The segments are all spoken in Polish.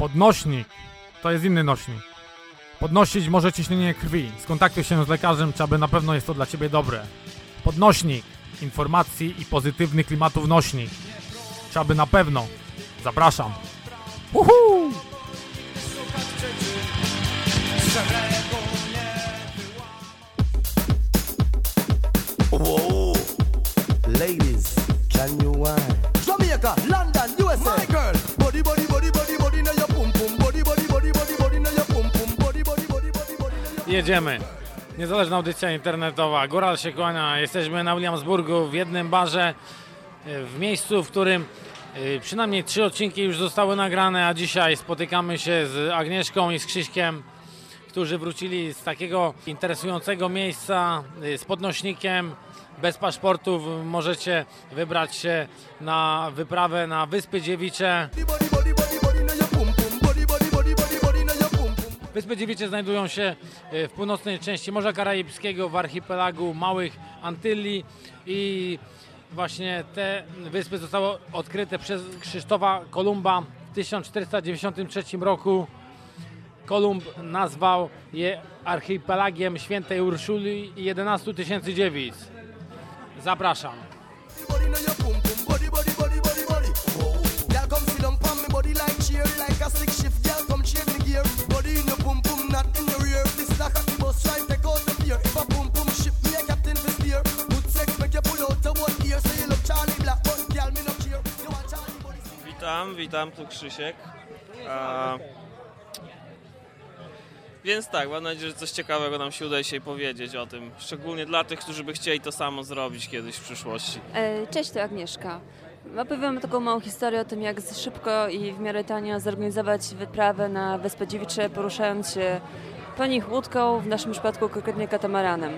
Podnośnik to jest inny nośnik. Podnosić może ciśnienie krwi. Skontaktuj się z lekarzem, czy aby na pewno jest to dla Ciebie dobre. Podnośnik informacji i pozytywnych klimatów nośnik. Czy aby na pewno. Zapraszam. Uhu! Whoa. Ladies, can you wine? Jamaica, London, USA. My girl, body, body, Jedziemy. Niezależna audycja internetowa. Góral się kłania. Jesteśmy na Williamsburgu w jednym barze, e, w miejscu, w którym e, przynajmniej trzy odcinki już zostały nagrane, a dzisiaj spotykamy się z Agnieszką i z Krzyśkiem, którzy wrócili z takiego interesującego miejsca e, z podnośnikiem. Bez paszportów możecie wybrać się na wyprawę na Wyspy Dziewicze. Wyspy Dziewicze znajdują się e, w północnej części Morza Karaibskiego, w archipelagu Małych Antyli i właśnie te wyspy zostały odkryte przez Krzysztofa Kolumba w 1493 roku. Kolumb nazwał je archipelagiem Świętej Urszuli i 11 tysięcy dziewic. Zapraszam. Body, like a stick shift. Girl, come change me gear. Witam, witam, tu Krzysiek. A... Więc tak, mam nadzieję, że coś ciekawego nam się uda dzisiaj powiedzieć o tym. Szczególnie dla tych, którzy by chcieli to samo zrobić kiedyś w przyszłości. E, Cześć, to Agnieszka. Opowiem taką małą historię o tym, jak szybko i w miarę tanio zorganizować wyprawę na Wyspę Dziewicze, poruszając się po nich łódką, w naszym przypadku konkretnie katamaranem.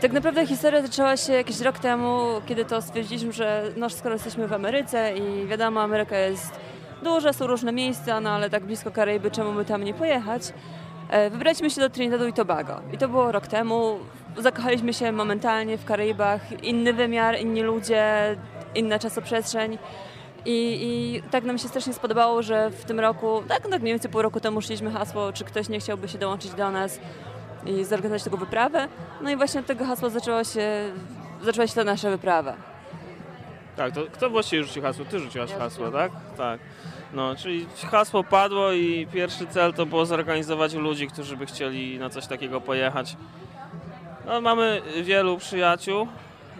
Tak naprawdę historia zaczęła się jakiś rok temu, kiedy to stwierdziliśmy, że no, skoro jesteśmy w Ameryce i wiadomo, Ameryka jest duża, są różne miejsca, no ale tak blisko Karaiby, czemu my tam nie pojechać? E, Wybraliśmy się do Trinidadu i Tobago. I to było rok temu. Zakochaliśmy się momentalnie w Karaibach. Inny wymiar, inni ludzie, inna czasoprzestrzeń. I, I tak nam się strasznie spodobało, że w tym roku, tak, tak mniej więcej pół roku temu szliśmy hasło, czy ktoś nie chciałby się dołączyć do nas i zorganizować taką wyprawę. No i właśnie od tego hasła zaczęło się, zaczęła się ta nasza wyprawa. Tak, to kto właściwie rzucił hasło? Ty rzuciłaś hasło, tak? Tak. No, czyli hasło padło i pierwszy cel to było zorganizować ludzi, którzy by chcieli na coś takiego pojechać. No, mamy wielu przyjaciół,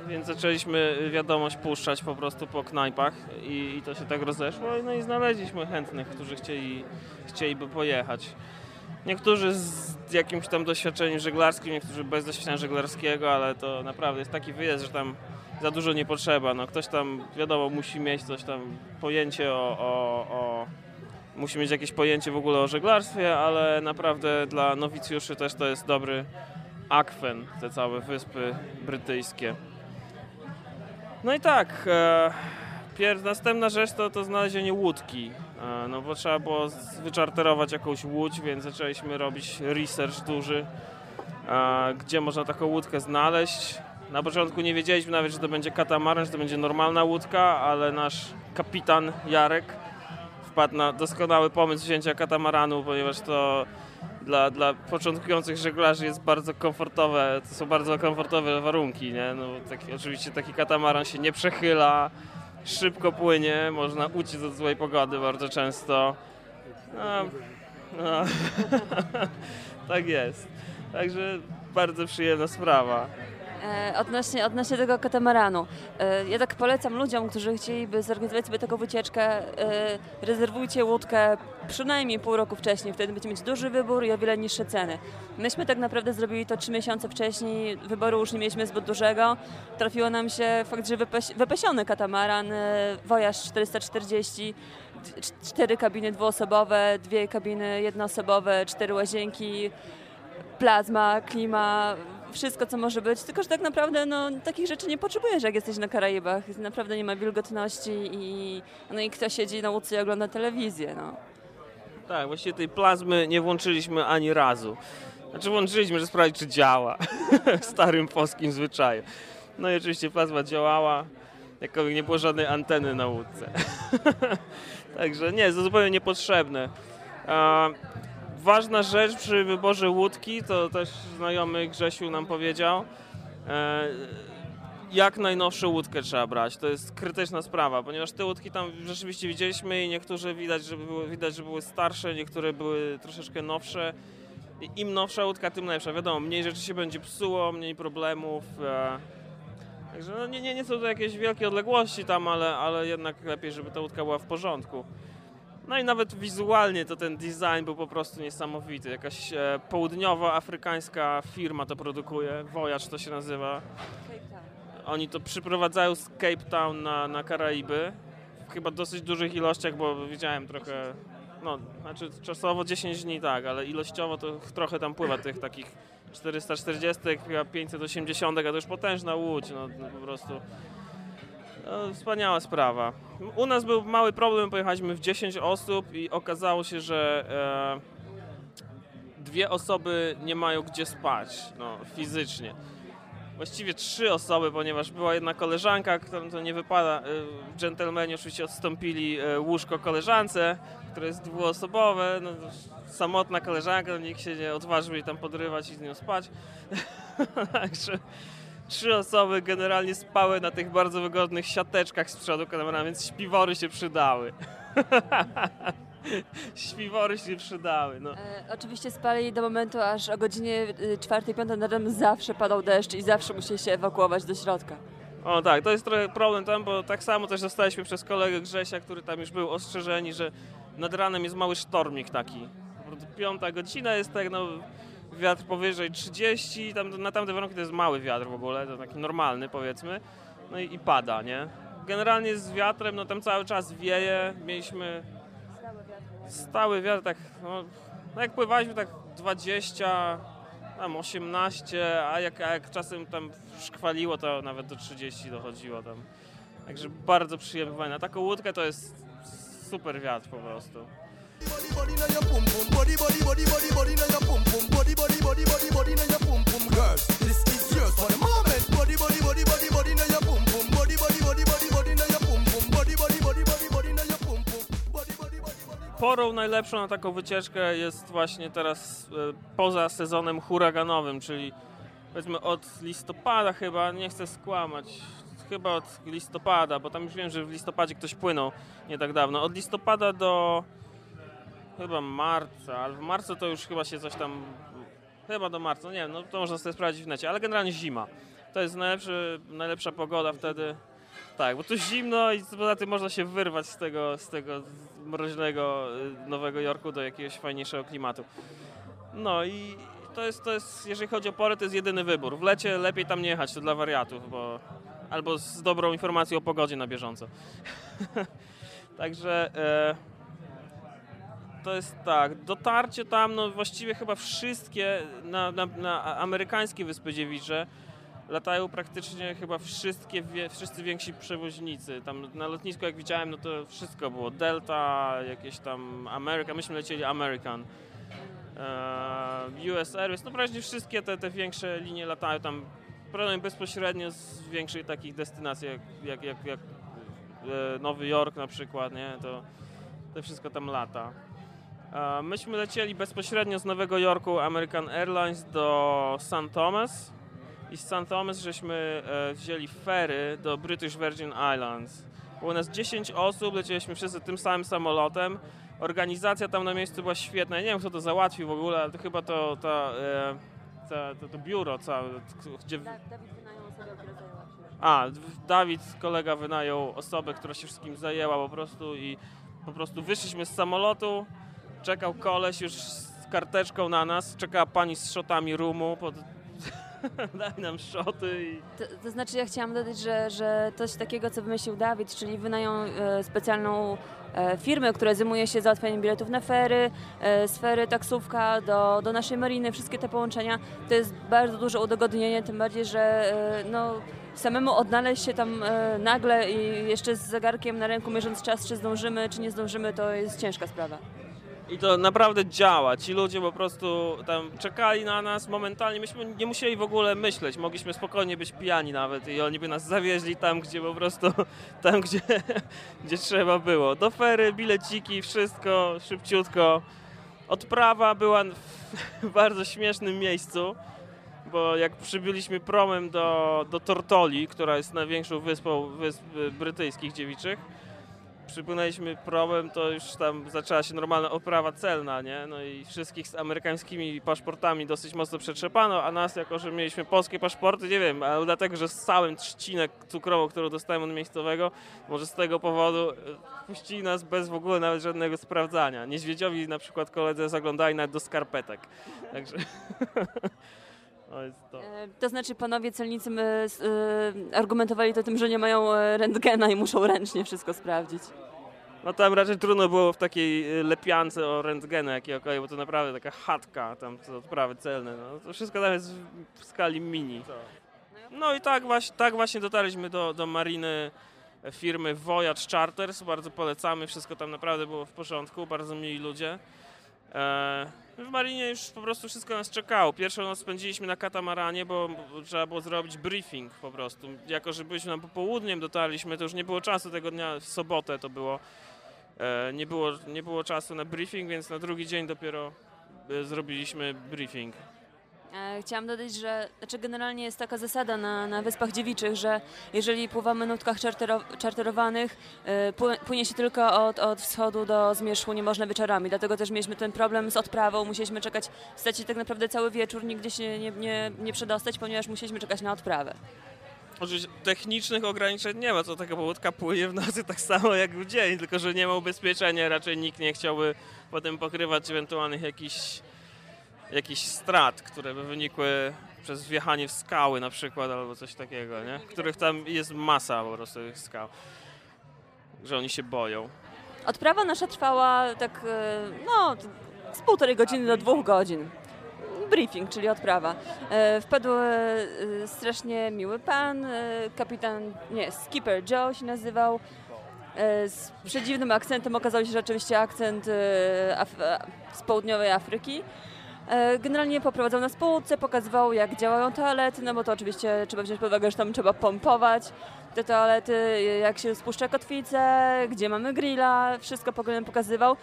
więc zaczęliśmy wiadomość puszczać po prostu po knajpach i, i to się tak rozeszło. No i znaleźliśmy chętnych, którzy chcieli, chcieliby pojechać. Niektórzy z jakimś tam doświadczeniem żeglarskim, niektórzy bez doświadczenia żeglarskiego, ale to naprawdę jest taki wyjazd, że tam za dużo nie potrzeba. No, ktoś tam, wiadomo, musi mieć coś tam, pojęcie o, o, o... Musi mieć jakieś pojęcie w ogóle o żeglarstwie, ale naprawdę dla nowicjuszy też to jest dobry akwen, te całe wyspy brytyjskie. No i tak, e, następna rzecz to, to znalezienie łódki. E, no bo trzeba było wyczarterować jakąś łódź, więc zaczęliśmy robić research duży, e, gdzie można taką łódkę znaleźć. Na początku nie wiedzieliśmy nawet, że to będzie katamaran, że to będzie normalna łódka, ale nasz kapitan Jarek wpadł na doskonały pomysł wzięcia katamaranu, ponieważ to dla, dla początkujących żeglarzy jest bardzo komfortowe, to są bardzo komfortowe warunki, nie? No, taki, oczywiście taki katamaran się nie przechyla, szybko płynie, można uciec od złej pogody bardzo często. No, no. tak jest. Także bardzo przyjemna sprawa. E, odnośnie, odnośnie tego katamaranu. E, ja tak polecam ludziom, którzy chcieliby zorganizować sobie taką wycieczkę, e, rezerwujcie łódkę przynajmniej pół roku wcześniej, wtedy będziecie mieć duży wybór i o wiele niższe ceny. Myśmy tak naprawdę zrobili to trzy miesiące wcześniej, wyboru już nie mieliśmy zbyt dużego. Trafiło nam się fakt, że wypas wypasiony katamaran, Voyage 440, d- cz- cztery kabiny dwuosobowe, dwie kabiny jednoosobowe, cztery łazienki, plazma, klima, wszystko co może być, tylko że tak naprawdę no, takich rzeczy nie potrzebujesz jak jesteś na Karaibach. Naprawdę nie ma wilgotności i, no i kto siedzi na łódce i ogląda telewizję. No. Tak, właściwie tej plazmy nie włączyliśmy ani razu. Znaczy włączyliśmy, żeby sprawdzić, czy działa. w starym polskim zwyczaju. No i oczywiście plazma działała, jakoby nie było żadnej anteny na łódce. Także nie, jest to zupełnie niepotrzebne. Ważna rzecz przy wyborze łódki, to też znajomy Grzesiu nam powiedział, e, jak najnowszą łódkę trzeba brać. To jest krytyczna sprawa, ponieważ te łódki tam rzeczywiście widzieliśmy i niektóre widać, że były, widać, że były starsze, niektóre były troszeczkę nowsze. Im nowsza łódka, tym lepsza. Wiadomo, mniej rzeczy się będzie psuło, mniej problemów. E, także no, nie, nie, nie są to jakieś wielkie odległości tam, ale, ale jednak lepiej, żeby ta łódka była w porządku. No i nawet wizualnie to ten design był po prostu niesamowity. Jakaś e, południowoafrykańska firma to produkuje, Voyage to się nazywa. Oni to przyprowadzają z Cape Town na, na Karaiby. W chyba dosyć dużych ilościach, bo widziałem trochę, no, znaczy czasowo 10 dni tak, ale ilościowo to trochę tam pływa tych takich 440, chyba 580, a to już potężna łódź, no, no po prostu. No, wspaniała sprawa. U nas był mały problem, pojechaliśmy w 10 osób i okazało się, że e, dwie osoby nie mają gdzie spać, no, fizycznie. Właściwie trzy osoby, ponieważ była jedna koleżanka, którą to nie wypada. y, Dżentelmeni oczywiście odstąpili y, łóżko koleżance, które jest dwuosobowe. No, samotna koleżanka, nikt się nie odważył jej tam podrywać i z nią spać. Także trzy osoby generalnie spały na tych bardzo wygodnych siateczkach z przodu kamerami, więc śpiwory się przydały. śpiwory się przydały, no. E, oczywiście spali do momentu, aż o godzinie 4-5 nad ranem zawsze padał deszcz i zawsze musieli się ewakuować do środka. O tak, to jest trochę problem tam, bo tak samo też zostaliśmy przez kolegę Grzesia, który tam już był ostrzeżeni, że nad ranem jest mały sztormik taki. Piąta godzina jest tak, no wiatr powyżej 30, tam, na tamte warunki to jest mały wiatr w ogóle, to taki normalny powiedzmy, no i, i pada, nie? Generalnie z wiatrem, no tam cały czas wieje, mieliśmy stały wiatr, tak, no, no jak pływaliśmy tak 20, tam 18, a jak, a jak czasem tam szkwaliło, to nawet do 30 dochodziło tam. Także bardzo przyjemnie pływanie. Na taką łódkę to jest super wiatr po prostu. Body na your pum pum, body body body body body your pum pum, body body body body body your pum pum. Girls, this is yours for the moment. Body body body body body your pum pum, body body body body body your pum pum, body body body body body your pum pum, body body body body. Porą najlepszą na taką wycieczkę jest właśnie teraz e, poza sezonem huraganowym, czyli powiedzmy od listopada chyba, nie chcę skłamać, chyba od listopada, bo tam już wiem, że w listopadzie ktoś płynął nie tak dawno. Od listopada do chyba marca, ale w marcu to już chyba się coś tam, chyba do marca, no nie wiem, no to można sobie sprawdzić w necie, ale generalnie zima. To jest najlepszy, najlepsza pogoda wtedy. Tak, bo tu zimno i poza tym można się wyrwać z tego, z tego mroźnego y, Nowego Jorku do jakiegoś fajniejszego klimatu. No i to jest, to jest, jeżeli chodzi o porę, to jest jedyny wybór. W lecie lepiej tam nie jechać, to dla wariatów, bo albo z dobrą informacją o pogodzie na bieżąco. Także e, to jest tak, dotarcie tam, no właściwie chyba wszystkie na, na, na amerykańskie Wyspy Dziewicze latają praktycznie chyba wszystkie, wszyscy więksi przewoźnicy. Tam na lotnisku jak widziałem, no to wszystko było. Delta, jakieś tam American, myśmy lecieli American. Eee, US Airways, no praktycznie wszystkie te, te większe linie latają tam prawdopodobnie bezpośrednio z większych takich destynacji jak, jak, jak, jak e, Nowy Jork na przykład, nie? To, to wszystko tam lata. E, myśmy lecieli bezpośrednio z Nowego Jorku American Airlines do St. Thomas i z St. Thomas żeśmy e, wzięli ferry do British Virgin Islands. Było nas 10 osób, lecieliśmy wszyscy tym samym samolotem. Organizacja tam na miejscu była świetna. Ja nie wiem, kto to załatwił w ogóle, ale to chyba to, ta, e, ta, to, to biuro całe, gdzie... Dawid wynajął osobę, która zajęła się. A, Dawid, kolega wynajął osobę, która się wszystkim zajęła po prostu i po prostu wyszliśmy z samolotu, czekał koleś już z karteczką na nas, czekała pani z szotami rumu, pod... daj nam szoty i... To, to znaczy ja chciałam dodać, że, że coś takiego, co wymyślił Dawid, czyli wynają e, specjalną e, firmę, która zajmuje się załatwianiem biletów na fery, e, sfery, taksówka do, do naszej mariny, wszystkie te połączenia, to jest bardzo duże udogodnienie, tym bardziej, że e, no, samemu odnaleźć się tam e, nagle i jeszcze z zegarkiem na ręku mierząc czas, czy zdążymy, czy nie zdążymy, to jest ciężka sprawa. I to naprawdę działa. Ci ludzie po prostu tam czekali na nas momentalnie. Myśmy nie musieli w ogóle myśleć. Mogliśmy spokojnie być pijani nawet i oni by nas zawieźli tam, gdzie po prostu, tam, gdzie, gdzie trzeba było. Do fery, bileciki, wszystko szybciutko. Odprawa była w bardzo śmiesznym miejscu, bo jak przybyliśmy promem do, do Tortoli, która jest największą wyspą wysp brytyjskich dziewiczych, przypłynęliśmy promem, to już tam zaczęła się normalna oprawa celna, nie? No i wszystkich z amerykańskimi paszportami dosyć mocno przetrzepano, a nas, jako że mieliśmy polskie paszporty, nie wiem, ale dlatego, że z całym trzcinę cukrową, którą dostałem od miejscowego, może z tego powodu e, puścili nas bez w ogóle nawet żadnego sprawdzania. Niedźwiedziowi na przykład koledzy zaglądali nawet do skarpetek. Także... to jest to. E, To znaczy panowie celnicy my, e, argumentowali to tym, że nie mają e, rentgena i muszą ręcznie wszystko sprawdzić. No tam raczej trudno było w takiej y, lepiance o rentgena jakiegokolwiek, bo to naprawdę taka chatka, tam to odprawy celne, no to wszystko tam jest w- w skali mini. No i tak właśnie, tak właśnie dotarliśmy do, do mariny firmy Voyage Charters, bardzo polecamy, wszystko tam naprawdę było w porządku, bardzo mili ludzie. E, w marinie już po prostu wszystko nas czekało. Pierwszą noc spędziliśmy na katamaranie, bo trzeba było zrobić briefing po prostu. Jako, że byliśmy tam popołudniem, dotarliśmy, to już nie było czasu tego dnia, w sobotę to było. E, nie, było nie było czasu na briefing, więc na drugi dzień dopiero e, zrobiliśmy briefing. E, Chciałam dodać, że znaczy generalnie jest taka zasada na, na Wyspach Dziewiczych, że jeżeli pływamy na łódkach czartero, czarterowanych, e, pły- płynie się tylko od, od wschodu do zmierzchu, nie można wieczorami. Dlatego też mieliśmy ten problem z odprawą. Musieliśmy czekać w stacie tak naprawdę cały wieczór, nigdzie się nie, nie, nie przedostać, ponieważ musieliśmy czekać na odprawę. Oczywiście technicznych ograniczeń nie ma, co taka łódka płynie w nocy tak samo jak w dzień, tylko że nie ma ubezpieczenia, raczej nikt nie chciałby potem pokrywać ewentualnych jakichś jakichś strat, które by wynikły przez wjechanie w skały na przykład albo coś takiego, nie? Których tam jest masa po prostu tych skał, że oni się boją. Odprawa nasza trwała tak, e, no, z półtorej godziny do dwóch godzin. Briefing, czyli odprawa. E, Wpadł e, strasznie miły pan, kapitan, nie, skipper Joe się nazywał. Z przedziwnym akcentem okazał się, że oczywiście akcent z południowej Afryki. E, Generalnie poprowadzał nas po pokazywał jak działają toalety, no bo to oczywiście trzeba wziąć pod uwagę, że tam trzeba pompować te toalety, jak się spuszcza kotwicę, gdzie mamy grilla, wszystko pokazywał.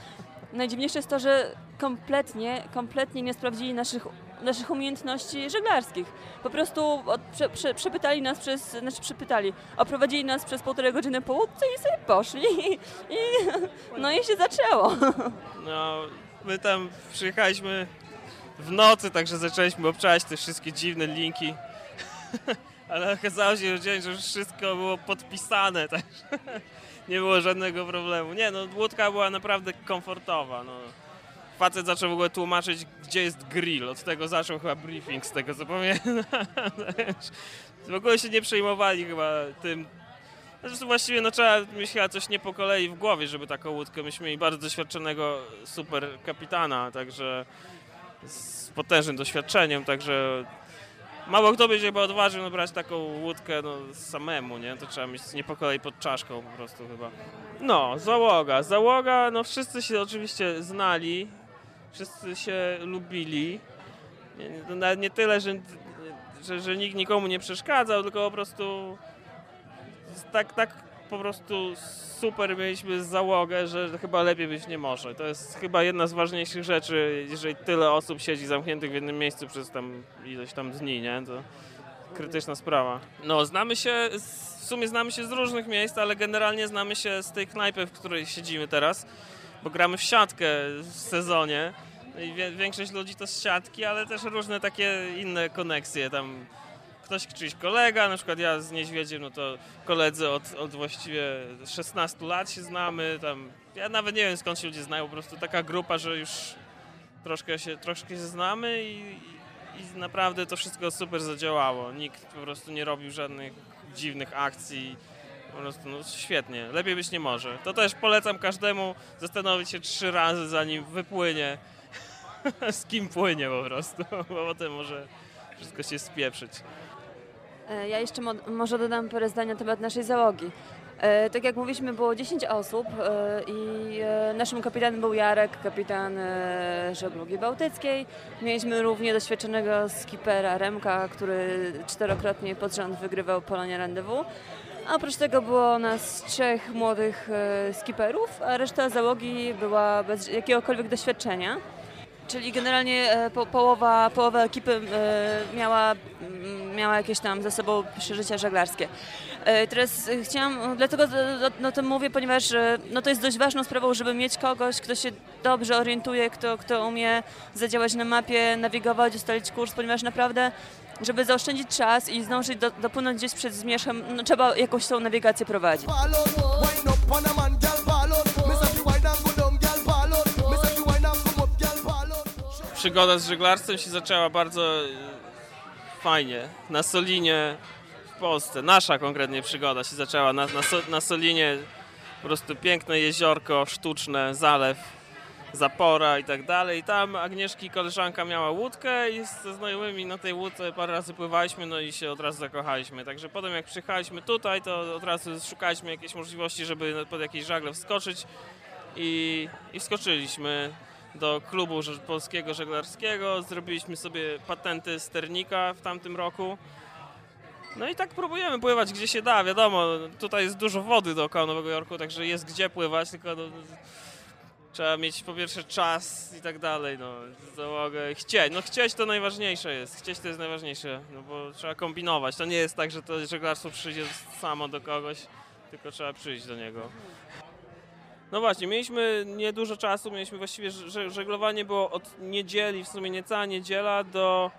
Najdziwniejsze jest to, że kompletnie, kompletnie nie sprawdzili naszych, naszych umiejętności żeglarskich. Po prostu od, prze, prze, przepytali nas przez, znaczy przepytali, oprowadzili nas przez półtorej godziny po łódce i sobie poszli. I, no i się zaczęło. No, my tam przyjechaliśmy w nocy, także zaczęliśmy obczać te wszystkie dziwne linki. Ale okazało się, że już wszystko było podpisane, także nie było żadnego problemu. Nie, no łódka była naprawdę komfortowa. No. Facet zaczął w ogóle tłumaczyć, gdzie jest grill. Od tego zaczął chyba briefing, z tego co pamiętam. w ogóle się nie przejmowali chyba tym, Zresztą właściwie no, trzeba mieć chyba coś nie po kolei w głowie, żeby taką łódkę. Myśmy mieli bardzo doświadczonego super kapitana, także z potężnym doświadczeniem, także mało kto by się chyba odważył no, brać taką łódkę no, samemu, nie? To trzeba mieć nie po kolei pod czaszką po prostu chyba. No, załoga. Załoga, no wszyscy się oczywiście znali, wszyscy się lubili. Nie, nie, tyle, że, że, że nikt nikomu nie przeszkadzał, tylko po prostu tak, tak po prostu super mieliśmy załogę, że chyba lepiej być nie może. To jest chyba jedna z ważniejszych rzeczy, jeżeli tyle osób siedzi zamkniętych w jednym miejscu przez tam ileś tam dni, nie? To krytyczna sprawa. No, znamy się, w sumie znamy się z różnych miejsc, ale generalnie znamy się z tej knajpy, w której siedzimy teraz, bo gramy w siatkę w sezonie. I większość ludzi to z siatki, ale też różne takie inne koneksje tam ktoś czyjś kolega, na przykład ja z Niedźwiedziem, no to koledzy od, od właściwie 16 lat się znamy, tam, ja nawet nie wiem skąd się ludzie znają, po prostu taka grupa, że już troszkę się, troszkę się znamy i, i, naprawdę to wszystko super zadziałało. Nikt po prostu nie robił żadnych dziwnych akcji, po prostu no, świetnie, lepiej być nie może. To też polecam każdemu zastanowić się trzy razy zanim wypłynie, z kim płynie po prostu, bo potem może wszystko się spieprzyć. E, Ja jeszcze mo- może dodam parę zdań na temat naszej załogi. E, Tak jak mówiliśmy, było 10 osób e, i e, naszym kapitanem był Jarek, kapitan e, żeglugi bałtyckiej. Mieliśmy równie doświadczonego skipera Remka, który czterokrotnie pod rząd wygrywał Polonia Rendezvous. A oprócz tego było nas trzech młodych e, skiperów, a reszta załogi była bez jakiegokolwiek doświadczenia. Czyli generalnie e, po, połowa, połowa ekipy e, miała, miała jakieś tam ze sobą przeżycia żeglarskie. E, Teraz e, chciałam, dlatego o- o tym mówię, ponieważ e, no to jest dość ważną sprawą, żeby mieć kogoś, kto się dobrze orientuje, kto, kto umie zadziałać na mapie, nawigować, ustalić kurs, ponieważ naprawdę, żeby zaoszczędzić czas i zdążyć do, dopłynąć gdzieś przed zmierzchem, no, trzeba jakąś tą nawigację prowadzić. Przygoda z żeglarstwem się zaczęła bardzo e, fajnie. Na Solinie w Polsce. Nasza konkretnie przygoda się zaczęła na, na, na Solinie. Po prostu piękne jeziorko, sztuczne, zalew, zapora i tak dalej. I tam Agnieszki koleżanka miała łódkę i ze znajomymi na tej łódce parę razy pływaliśmy, no i się od razu zakochaliśmy. Także potem jak przyjechaliśmy tutaj, to od razu szukaliśmy jakiejś możliwości, żeby pod jakieś żagle wskoczyć i, i wskoczyliśmy do klubu polskiego żeglarskiego. Zrobiliśmy sobie patenty sternika w tamtym roku. No i tak próbujemy pływać gdzie się da, wiadomo, tutaj jest dużo wody dookoła Nowego Jorku, także jest gdzie pływać, tylko no, trzeba mieć po pierwsze czas i tak dalej, no, załogę, chcieć, no chcieć to najważniejsze jest, chcieć to jest najważniejsze, no bo trzeba kombinować, to nie jest tak, że to żeglarstwo przyjdzie samo do kogoś, tylko trzeba przyjść do niego. No właśnie, mieliśmy niedużo czasu, mieliśmy właściwie że- żeglowanie było od niedzieli, w sumie niecała niedziela do,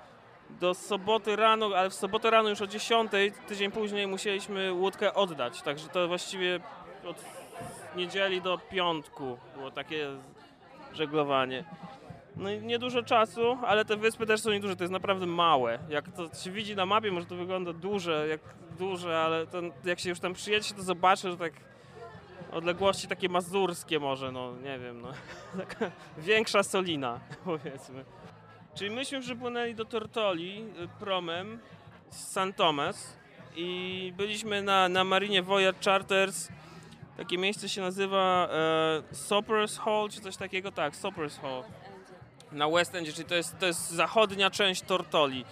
do soboty rano, ale w sobotę rano już o 10, tydzień później musieliśmy łódkę oddać, także to właściwie od niedzieli do piątku było takie żeglowanie. No i niedużo czasu, ale te wyspy też są nieduże, to jest naprawdę małe. Jak to się widzi na mapie, może to wygląda duże, jak duże, ale to, jak się już tam przyjedzie, to zobaczy, że tak odległości takie mazurskie może, no nie wiem, no. Taka większa Solina, powiedzmy. Czyli myśmy przypłynęli do Tortoli y, promem z San Tomas i byliśmy na, na marinie Voyage Charters. Takie miejsce się nazywa e, Soppers Hall, czy coś takiego? Tak, Soppers Hall. Na West Endzie, czyli to jest, to jest zachodnia część Tortoli,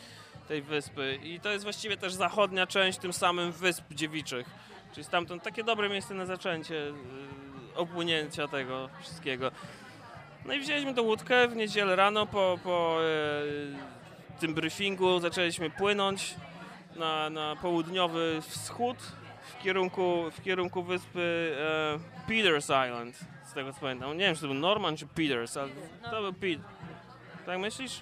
tej wyspy. I to jest właściwie też zachodnia część tym samym Wysp Dziewiczych. Czyli stamtąd takie dobre miejsce na zaczęcie y, opłynięcia tego wszystkiego. No i wzięliśmy tą łódkę w niedzielę rano po, po e, tym briefingu. Zaczęliśmy płynąć na, na południowy wschód w kierunku, w kierunku wyspy e, Peters Island, z tego co pamiętam. Nie wiem, czy to był Norman czy Peters, ale to był Pete. Tak myślisz?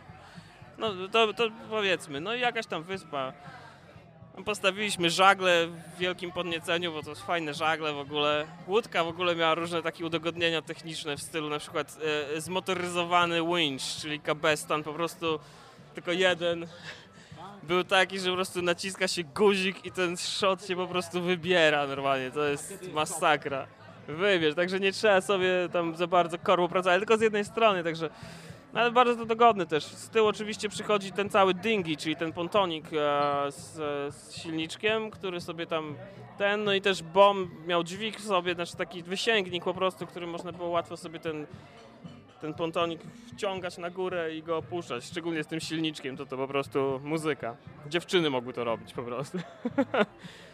No to, to powiedzmy, no i jakaś tam wyspa. Postawiliśmy żagle w wielkim podnieceniu, bo to jest fajne żagle w ogóle. Łódka w ogóle miała różne takie udogodnienia techniczne w stylu na przykład e, zmotoryzowany winch, czyli kabestan, po prostu tylko jeden. Był taki, że po prostu naciska się guzik i ten shot się po prostu wybiera normalnie. To jest masakra. Wybierz, także nie trzeba sobie tam za bardzo korbu pracować, tylko z jednej strony, także no ale bardzo dogodny też. Z tyłu oczywiście przychodzi ten cały dinghy, czyli ten pontonik e, z, z silniczkiem, który sobie tam ten, no i też bomb miał dźwig sobie, znaczy taki wysięgnik po prostu, który można było łatwo sobie ten, ten pontonik wciągać na górę i go opuszczać, szczególnie z tym silniczkiem, to to po prostu muzyka. Dziewczyny mogły to robić po prostu.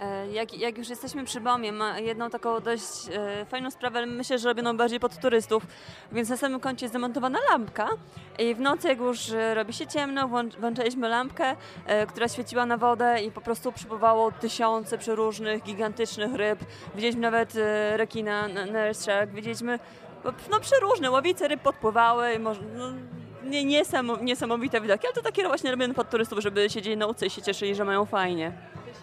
E, Jak, jak już jesteśmy przy Bomie, ma jedną taką dość e, fajną sprawę, myślę, że robioną bardziej pod turystów, więc na samym końcu jest zamontowana lampka i w nocy, jak już e, robi się ciemno, włącz, włączaliśmy lampkę, e, która świeciła na wodę i po prostu przypływało tysiące przeróżnych, gigantycznych ryb. Widzieliśmy nawet e, rekina, nurse shark, widzieliśmy po- no, przeróżne ławice ryb podpływały, może, no, nie, niesamo, niesamowite widoki, ale to takie właśnie robione pod turystów, żeby siedzieli na ulicy i się cieszyli, że mają fajnie.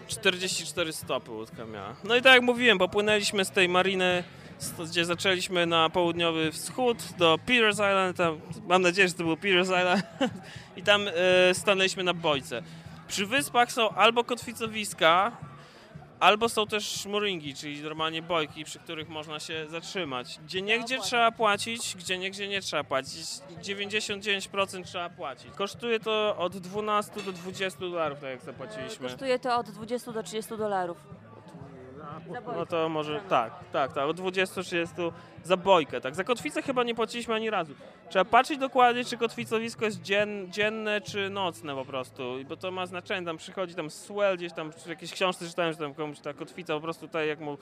44 stopy łódka miała. No i tak jak mówiłem, popłynęliśmy z tej mariny, gdzie zaczęliśmy na południowy wschód do Peters Island, tam, mam nadzieję, że to był Peters Island i tam e, stanęliśmy na bojce. Przy wyspach są albo kotwicowiska, albo są też mooringi, czyli normalnie bojki, przy których można się zatrzymać. Gdzie niegdzie trzeba płacić, gdzie niegdzie nie trzeba płacić. 99% trzeba płacić. Kosztuje to od 12 do 20 dolarów, tak jak zapłaciliśmy. Kosztuje to od 20 do 30 dolarów. No to może tak, tak, tak, od 20-30 za bojkę, tak. Za kotwicę chyba nie płaciliśmy ani razu. Trzeba patrzeć dokładnie, czy kotwicowisko jest dzien, dzienne, czy nocne po prostu, bo to ma znaczenie, tam przychodzi tam swell gdzieś tam, w jakiejś książce czytałem, że tam komuś ta kotwica po prostu tutaj jak mu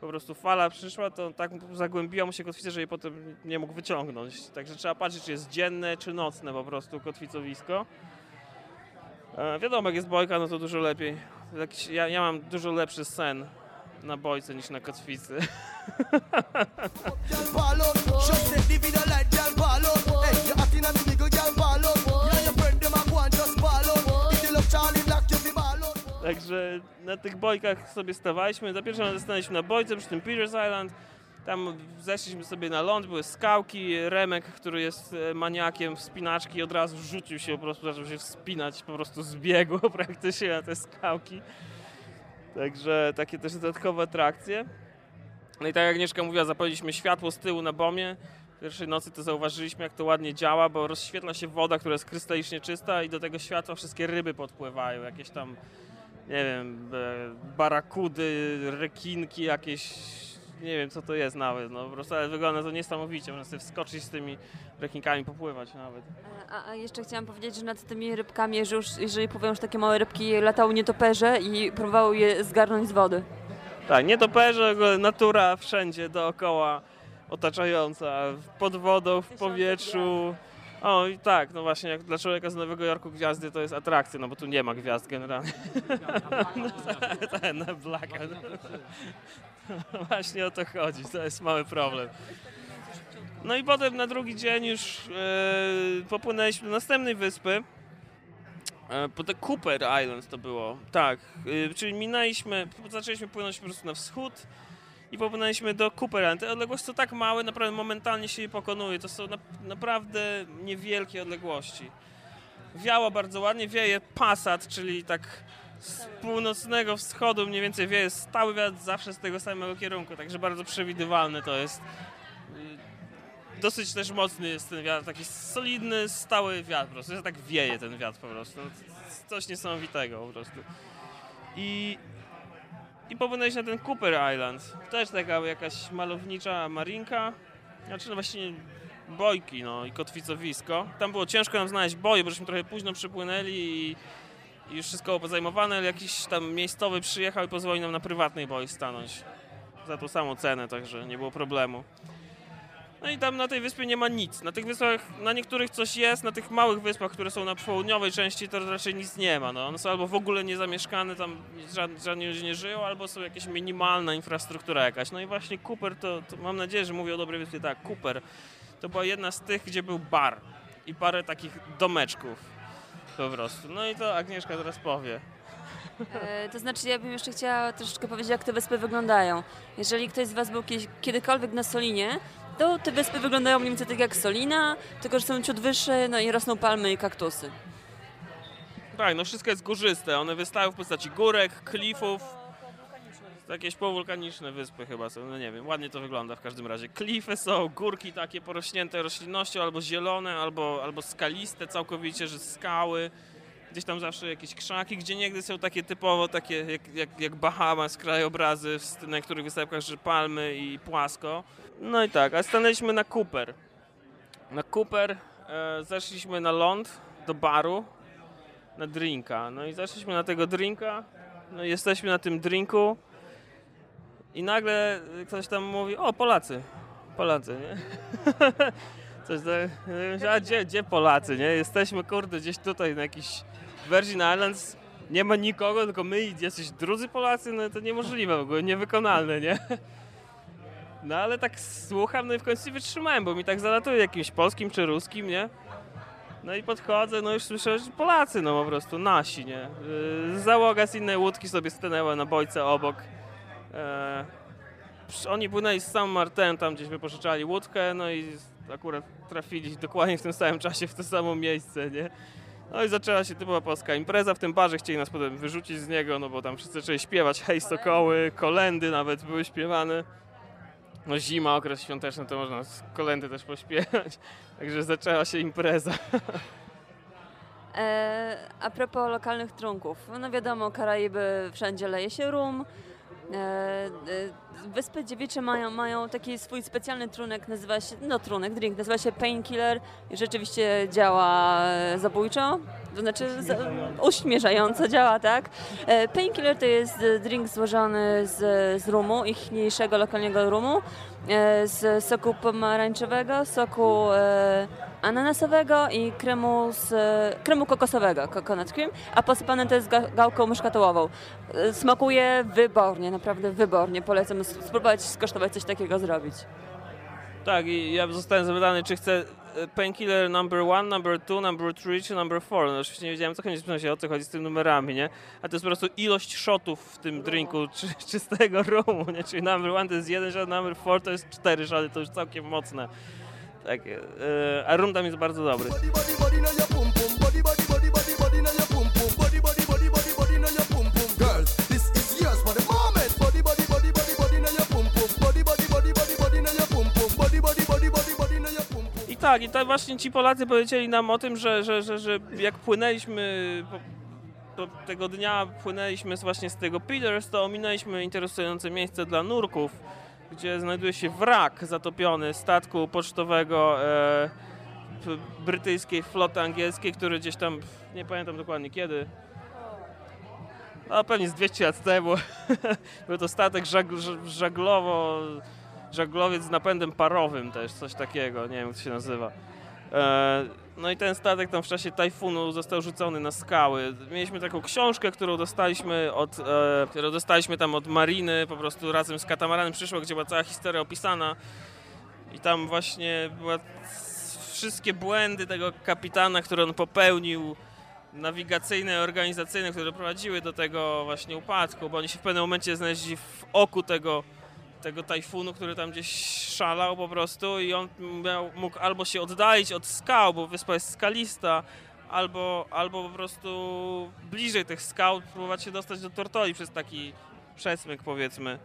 po prostu fala przyszła, to tak zagłębiła mu się kotwicę, że jej potem nie mógł wyciągnąć. Także trzeba patrzeć, czy jest dzienne, czy nocne po prostu kotwicowisko. E, wiadomo, jak jest bojka, no to dużo lepiej. Jakiś, ja, ja mam dużo lepszy sen na bojce niż na kotwicy. Także na tych bojkach sobie stawaliśmy. Za pierwszym razem stanęliśmy na bojce przy tym Peters Island. Tam zeszliśmy sobie na ląd, były skałki. Remek, który jest e, maniakiem wspinaczki, od razu rzucił się po prostu, zaczął się wspinać, po prostu zbiegł praktycznie na te skałki. Także takie też dodatkowe atrakcje. No i tak jak Agnieszka mówiła, zapaliliśmy światło z tyłu na bomie. Pierwszej nocy to zauważyliśmy, jak to ładnie działa, bo rozświetla się woda, która jest krystalicznie czysta i do tego światła wszystkie ryby podpływają. Jakieś tam, nie wiem, e, barakudy, rekinki jakieś, nie wiem co to jest nawet, no po prostu, ale wygląda to niesamowicie. Można sobie wskoczyć z tymi rekinkami, popływać nawet. A, a jeszcze chciałam powiedzieć, że nad tymi rybkami, że już, jeżeli pływają już takie małe rybki, latały nietoperze i próbowały je zgarnąć z wody. Tak, nietoperze, natura wszędzie dookoła otaczająca, pod wodą, w powietrzu. O i tak, no właśnie, jak dla człowieka z Nowego Jorku gwiazdy to jest atrakcja, no bo tu nie ma gwiazd generalnie. Ten Black. No właśnie o to chodzi, to jest mały problem. No i potem na drugi dzień już e, popłynęliśmy do następnej wyspy. E, Po te Cooper Island to było, tak. e, Czyli minęliśmy, zaczęliśmy płynąć po prostu na wschód i popłynęliśmy do Cooper Island. Te odległości są tak małe, naprawdę momentalnie się je pokonuje. To są na, naprawdę niewielkie odległości. Wiało bardzo ładnie, wieje Passat, czyli tak z północnego wschodu mniej więcej wieje stały wiatr zawsze z tego samego kierunku, także bardzo przewidywalne to jest. Y, Dosyć też mocny jest ten wiatr, taki solidny, stały wiatr po prostu, tak wieje ten wiatr po prostu. Coś niesamowitego po prostu. I, i popłynęliśmy na ten Cooper Island. Też taka jakaś malownicza marinka. Znaczy no właśnie bojki no i kotwicowisko. Tam było ciężko nam znaleźć boje, bo trochę późno przypłynęli i, i już wszystko było pozajmowane, ale jakiś tam miejscowy przyjechał i pozwolił nam na prywatnej boi stanąć. Za tą samą cenę, także nie było problemu. No i tam na tej wyspie nie ma nic. Na tych wyspach, na niektórych coś jest, na tych małych wyspach, które są na południowej części, to raczej nic nie ma. No. One są albo w ogóle niezamieszkane, tam ża- żadni ludzie nie żyją, albo są jakieś minimalna infrastruktura jakaś. No i właśnie Cooper, to, to mam nadzieję, że mówię o dobrej wyspie, tak, Cooper. To była jedna z tych, gdzie był bar i parę takich domeczków po prostu. No i to Agnieszka teraz powie. E, to znaczy, ja bym jeszcze chciała troszeczkę powiedzieć, jak te wyspy wyglądają. Jeżeli ktoś z Was był kiedykolwiek na Solinie, to te wyspy wyglądają mniej więcej tak jak Solina, tylko że są ciut wyższe, no i rosną palmy i kaktusy. Tak, no wszystko jest górzyste. One wystają w postaci górek, klifów. Jakieś półwulkaniczne wyspy chyba są, no nie wiem, ładnie to wygląda w każdym razie. Klify są, górki takie porośnięte roślinnością, albo zielone, albo, albo skaliste całkowicie, że skały. Gdzieś tam zawsze jakieś krzaki, gdzie niegdy są takie typowo, takie jak, jak, jak Bahamas, krajobrazy, w- na niektórych występach, że palmy i płasko. No i tak, a stanęliśmy na Cooper. Na Cooper e, zeszliśmy na ląd do baru, na drinka. No i zeszliśmy na tego drinka, no i jesteśmy na tym drinku i nagle ktoś tam mówi, o Polacy, Polacy, nie? Coś tak, a gdzie, gdzie Polacy, nie? Jesteśmy, kurde, gdzieś tutaj na jakiś Virgin Islands, nie ma nikogo, tylko my i jacyś drudzy Polacy, no to niemożliwe w ogóle, niewykonalne, nie? No ale tak słucham, no i w końcu wytrzymałem, bo mi tak zalatuje jakimś polskim czy ruskim, nie? No i podchodzę, no już słyszę, że Polacy, no po prostu nasi, nie? Yy, Załoga z innej łódki sobie stanęła na bojce obok. Przy- oni płynęli z San Martin, tam gdzieś wypożyczali łódkę, no i akurat trafili dokładnie w tym samym czasie w to samo miejsce, nie? No i zaczęła się typowa polska impreza w tym barze, chcieli nas potem wyrzucić z niego, no bo tam wszyscy zaczęli śpiewać hej sokoły, kolendy nawet były śpiewane. No zima, okres świąteczny, to można kolendy też pośpiewać. Także zaczęła się impreza. E, a propos lokalnych trunków, no wiadomo, Karaiby wszędzie leje się rum. E, e, Wyspy Dziewicze mają, mają taki swój specjalny trunek, nazywa się, no trunek, drink, nazywa się Painkiller i rzeczywiście działa e, zabójczo. To znaczy uśmierzająco działa, tak? E, Painkiller to jest drink złożony z, z rumu, ichniejszego lokalnego rumu, e, z soku pomarańczowego, soku e, ananasowego i kremu, z, kremu kokosowego, coconut cream, a posypane to jest ga- gałką muszkatołową. Smakuje wybornie, naprawdę wybornie. Polecam spróbować skosztować coś takiego zrobić. Tak, i ja zostałem zapytany, czy chcę painkiller number one, number two, number three, czy number four. No oczywiście nie wiedziałem, co chodzi, o co chodzi z tymi numerami, nie? A to jest po prostu ilość shotów w tym drinku czy, czystego rumu, nie? Czyli number one to jest jeden shot, number four to jest cztery shoty, to już całkiem mocne. Tak, e, a rum tam jest bardzo dobry. Body, body, body, pum pum. Tak, i tak właśnie ci Polacy powiedzieli nam o tym, że, że, że, że jak płynęliśmy tego dnia, płynęliśmy właśnie z tego Peters, to ominęliśmy interesujące miejsce dla nurków, gdzie znajduje się wrak zatopiony statku pocztowego e, brytyjskiej floty angielskiej, który gdzieś tam, nie pamiętam dokładnie kiedy, a pewnie z 200 lat temu, był to statek żagl, żaglowo, żaglowiec z napędem parowym też, coś takiego, nie wiem jak to się nazywa. E, no i ten statek tam w czasie tajfunu został rzucony na skały. Mieliśmy taką książkę, którą dostaliśmy od, e, którą dostaliśmy tam od mariny, po prostu razem z katamaranem przyszło, gdzie była cała historia opisana. I tam właśnie była wszystkie błędy tego kapitana, które on popełnił, nawigacyjne, organizacyjne, które doprowadziły do tego właśnie upadku, bo oni się w pewnym momencie znaleźli w oku tego, tego tajfunu, który tam gdzieś szalał po prostu i on miał, mógł albo się oddalić od skał, bo wyspa jest skalista, albo, albo po prostu bliżej tych skał próbować się dostać do Tortoli przez taki przesmyk powiedzmy.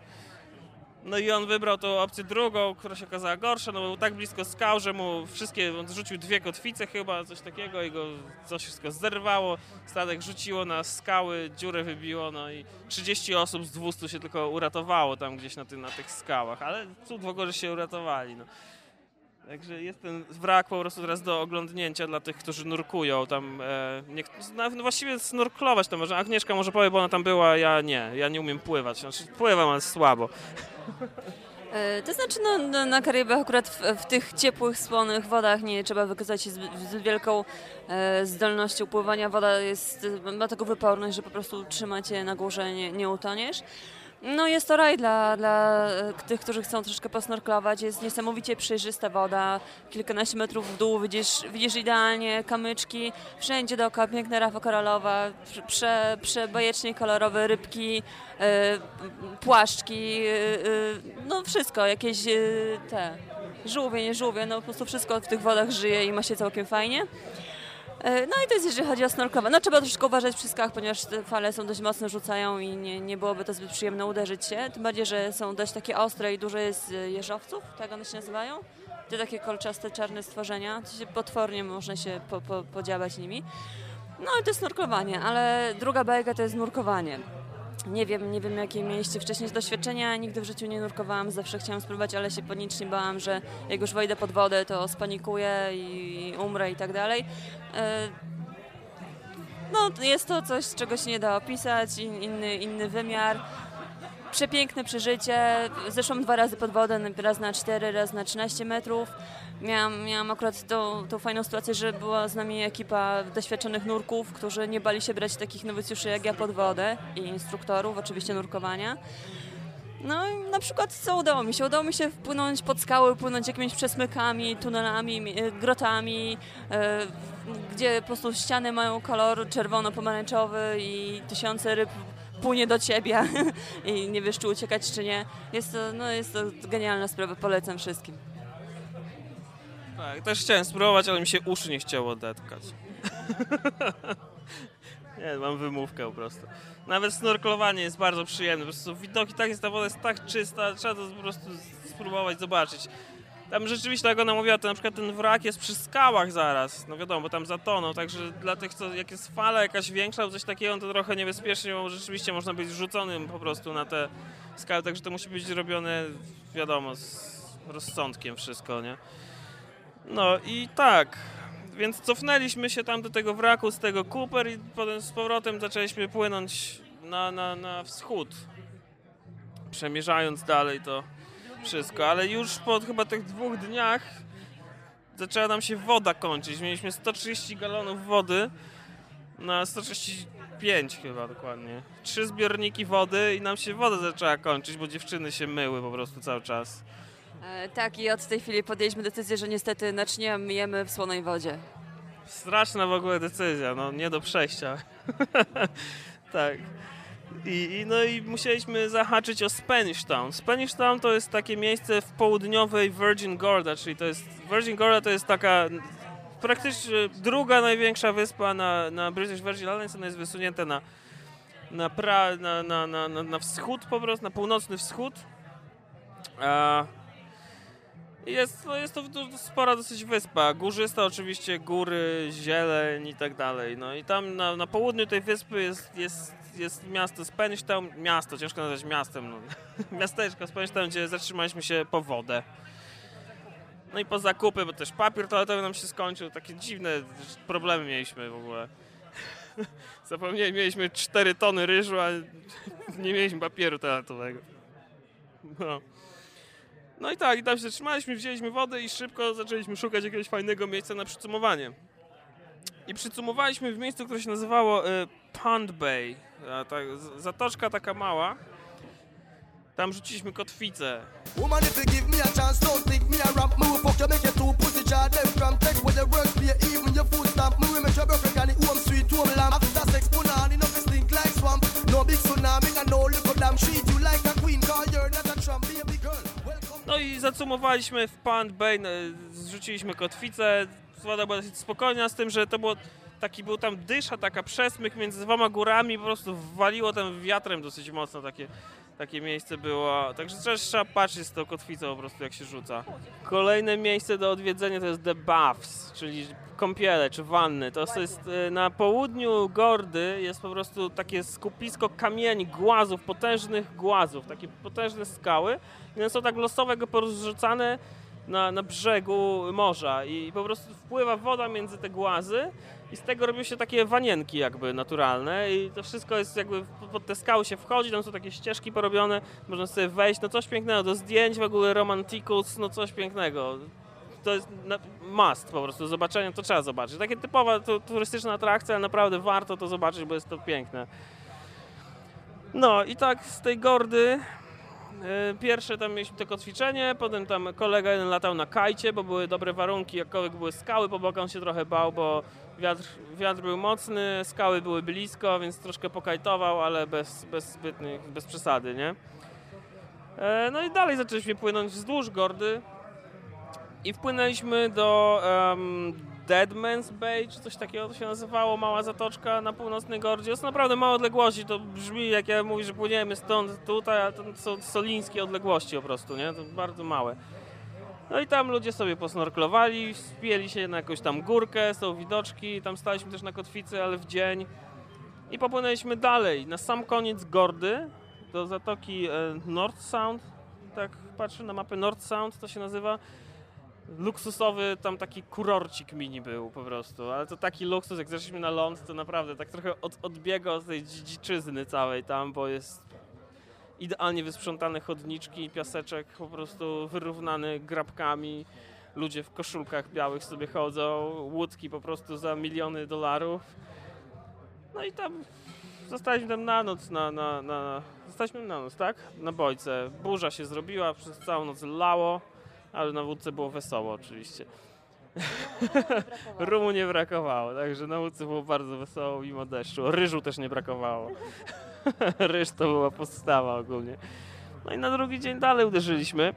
No i on wybrał tą opcję drugą, która się okazała gorsza, no bo był tak blisko skał, że mu wszystkie, on zrzucił dwie kotwice chyba, coś takiego i go coś wszystko zerwało, statek rzuciło na skały, dziurę wybiło, no i 30 osób z 200 się tylko uratowało tam gdzieś na, ty, na tych skałach, ale cud w ogóle, że się uratowali, no. Także jest ten wrak po prostu teraz do oglądnięcia dla tych, którzy nurkują tam. E, nie, no, właściwie snorklować to może. Agnieszka może powie, bo ona tam była, ja nie. Ja nie umiem pływać. Znaczy, pływam, ale słabo. E, To znaczy no, no, na Karybach akurat w, w tych ciepłych, słonych wodach nie trzeba wykazać się zbyt, zbyt wielką e, zdolnością pływania. Woda jest, ma taką wyporność, że po prostu trzyma cię na górze, nie, nie utoniesz. No jest to raj dla, dla e, tych, którzy chcą troszkę posnorklować. Jest niesamowicie przejrzysta woda. Kilkanaście metrów w dół widzisz, widzisz idealnie kamyczki. Wszędzie dookoła piękna rafa koralowa, prze- prze, przebajecznie kolorowe rybki, e, płaszczki, e, no wszystko, jakieś e, te żółwie, nie żółwie, no po prostu wszystko w tych wodach żyje i ma się całkiem fajnie. E, No i to jest jeżeli chodzi o snorklowanie. No trzeba troszkę uważać przy skałach, ponieważ te fale są dość mocno rzucają i nie, nie byłoby to zbyt przyjemne uderzyć się. Tym bardziej, że są dość takie ostre i dużo jest e, jeżowców, tak one się nazywają. Te takie kolczaste, czarne stworzenia. To się potwornie można się po, po, podziałać nimi. No i to jest nurkowanie, ale druga bajka to jest nurkowanie. Nie wiem, nie wiem jakie mieliście wcześniej doświadczenia, nigdy w życiu nie nurkowałam, zawsze chciałam spróbować, ale się panicznie bałam, że jak już wejdę pod wodę, to spanikuję i umrę i tak dalej. E, No, jest to coś, czego się nie da opisać, in- inny, inny wymiar. Przepiękne przeżycie. Zeszłam dwa razy pod wodę, raz na 4, raz na 13 metrów. Miałam, miałam akurat tą, tą fajną sytuację, że była z nami ekipa doświadczonych nurków, którzy nie bali się brać takich nowicjuszy jak ja pod wodę i instruktorów, oczywiście nurkowania. No i na przykład co udało mi się? Udało mi się wpłynąć pod skały, płynąć jakimiś przesmykami, tunelami, mi- e, grotami, e, gdzie po prostu ściany mają kolor czerwono-pomarańczowy i tysiące ryb płynie do ciebie i nie wiesz, czy uciekać, czy nie. Jest to, no, jest to genialna sprawa, polecam wszystkim. Tak, też chciałem spróbować, ale mi się uszy nie chciało odetkać. nie, mam wymówkę po prostu. Nawet snorklowanie jest bardzo przyjemne. Po prostu widoki, tak jest ta woda jest tak czysta, trzeba to po prostu spróbować, zobaczyć. Tam rzeczywiście, jak ona mówiła, to na przykład ten wrak jest przy skałach zaraz, no wiadomo, bo tam zatonął, także dla tych, co, jak jest fala jakaś większa coś takiego, to trochę niebezpiecznie, bo rzeczywiście można być rzuconym po prostu na te skały, także to musi być robione, wiadomo, z rozsądkiem wszystko, nie? No i tak, więc cofnęliśmy się tam do tego wraku z tego Cooper i potem z powrotem zaczęliśmy płynąć na, na, na wschód. Przemierzając dalej to wszystko, ale już po chyba tych dwóch dniach zaczęła nam się woda kończyć. Mieliśmy 130 galonów wody na 135 chyba dokładnie. Trzy zbiorniki wody i nam się woda zaczęła kończyć, bo dziewczyny się myły po prostu cały czas. E, tak, i od tej chwili podjęliśmy decyzję, że niestety naczynia myjemy w słonej wodzie. Straszna w ogóle decyzja, no nie do przejścia. tak. I, no i musieliśmy zahaczyć o Spanish Town. Spanish Town to jest takie miejsce w południowej Virgin Gorda, czyli to jest Virgin Gorda to jest taka praktycznie druga największa wyspa na, na British Virgin Islands, ona jest wysunięta na, na, pra, na, na, na, na, wschód po prostu, na północny wschód. A, jest, no jest to spora dosyć wyspa. Górzysta oczywiście, góry, zieleń i tak dalej. No i tam na, na południu tej wyspy jest, jest, jest miasto Spanish Town. Miasto, ciężko nazwać miastem. No. Miasteczko Spanish Town, gdzie zatrzymaliśmy się po wodę. No i po zakupy, bo też papier toaletowy nam się skończył. Takie dziwne problemy mieliśmy w ogóle. Zapomnieli, mieliśmy 4 tony ryżu, a nie mieliśmy papieru toaletowego. No. No i tak, i tam się wzięliśmy wodę i szybko zaczęliśmy szukać jakiegoś fajnego miejsca na przycumowanie. I przycumowaliśmy w miejscu, które się nazywało y, Pond Bay. Zatoczka taka mała. Tam rzuciliśmy kotwicę. Woman, if you give me a chance, don't think me a rap. Will fuck you, make you two pussy them from with the work play, even your food stamp. Will make your can home sweet home lamb. After sex, punani, no stink like swamp. No big tsunami, and no little damn treat you like a queen, call you're not a baby girl. No i zacumowaliśmy w Pond Bay, no, zrzuciliśmy kotwicę. Woda była dosyć spokojna, z tym, że to było taki był tam dysza, taka przesmyk między dwoma górami, po prostu waliło tam wiatrem dosyć mocno takie, takie miejsce było. Także trzeba patrzeć z tą kotwicą po prostu jak się rzuca. Kolejne miejsce do odwiedzenia to jest The Baths, czyli kąpiele czy wanny. To jest e, na południu Gordy jest po prostu takie skupisko kamieni, głazów, potężnych głazów, takie potężne skały. I one są tak losowo porozrzucane na, na brzegu morza i po prostu wpływa woda między te głazy i z tego robią się takie wanienki jakby naturalne i to wszystko jest jakby pod te skały się wchodzi, tam są takie ścieżki porobione, można sobie wejść, no coś pięknego, do zdjęć w ogóle romanticus, no coś pięknego. To jest must po prostu, zobaczenie to trzeba zobaczyć. Takie typowa tu, turystyczna atrakcja, ale naprawdę warto to zobaczyć, bo jest to piękne. No i tak z tej Gordy Pierwsze tam mieliśmy tylko ćwiczenie, potem tam kolega jeden latał na kajcie, bo były dobre warunki, jakkolwiek były skały po bokach, się trochę bał, bo wiatr, wiatr był mocny, skały były blisko, więc troszkę pokajtował, ale bez, bez zbytnych, bez przesady, nie? E, No i dalej zaczęliśmy płynąć wzdłuż Gordy i wpłynęliśmy do um, Deadman's Bay, czy coś takiego to się nazywało, mała zatoczka na północnej Gordzie. Jest naprawdę małe odległości, to brzmi jak ja mówię, że płyniemy stąd tutaj, a to są solińskie odległości po prostu, nie? To bardzo małe. No i tam ludzie sobie posnorklowali, spieli się na jakąś tam górkę, są widoczki, tam staliśmy też na kotwicy, ale w dzień. I popłynęliśmy dalej, na sam koniec Gordy, do zatoki e, North Sound, tak patrzę na mapę North Sound, to się nazywa luksusowy tam taki kurorcik mini był po prostu, ale to taki luksus, jak zeszliśmy na ląd, to naprawdę tak trochę od, odbiega od tej dzi- dziczyzny całej tam, bo jest idealnie wysprzątane chodniczki, piaseczek po prostu wyrównany grabkami, ludzie w koszulkach białych sobie chodzą, łódki po prostu za miliony dolarów. No i tam zostaliśmy tam na noc, na, na, na, zostaliśmy na noc, tak? Na bojce. Burza się zrobiła, przez całą noc lało, ale na wódce było wesoło oczywiście. Rumu nie brakowało, także na łódce było bardzo wesoło mimo deszczu. Ryżu też nie brakowało. Ryż to była podstawa ogólnie. No i na drugi dzień dalej uderzyliśmy.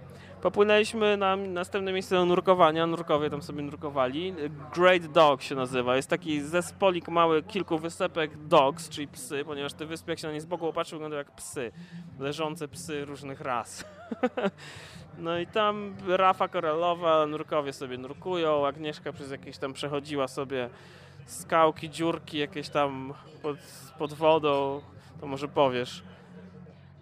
Popłynęliśmy na następne miejsce do nurkowania. Nurkowie tam sobie nurkowali. Great Dog się nazywa. Jest taki zespolik mały kilku wysepek dogs, czyli psy, ponieważ te wyspy, jak się na nie z boku popatrzy, wyglądają jak psy. Leżące psy różnych ras. No i tam rafa koralowa, nurkowie sobie nurkują. Agnieszka przez jakieś tam przechodziła sobie skałki, dziurki jakieś tam pod, pod wodą. To może powiesz.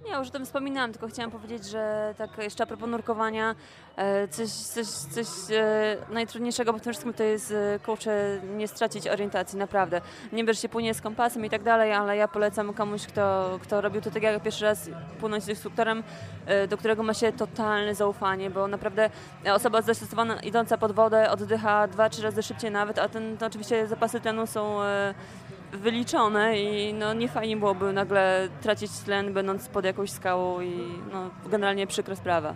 Nie, już o tym wspominałam, tylko chciałam powiedzieć, że tak jeszcze a propos nurkowania, e, coś, coś, coś e, najtrudniejszego bo tym wszystkim to jest, e, kurczę, nie stracić orientacji, naprawdę. Nie wiesz, się płynie z kompasem i tak dalej, ale ja polecam komuś, kto, kto robił to tak jak pierwszy raz płynąć z instruktorem, do którego ma się totalne zaufanie, bo naprawdę osoba zdecydowana idąca pod wodę oddycha dwa, trzy razy szybciej nawet, a ten, oczywiście zapasy tlenu są wyliczone i no nie fajnie byłoby nagle tracić tlen będąc pod jakąś skałą i no generalnie przykra sprawa.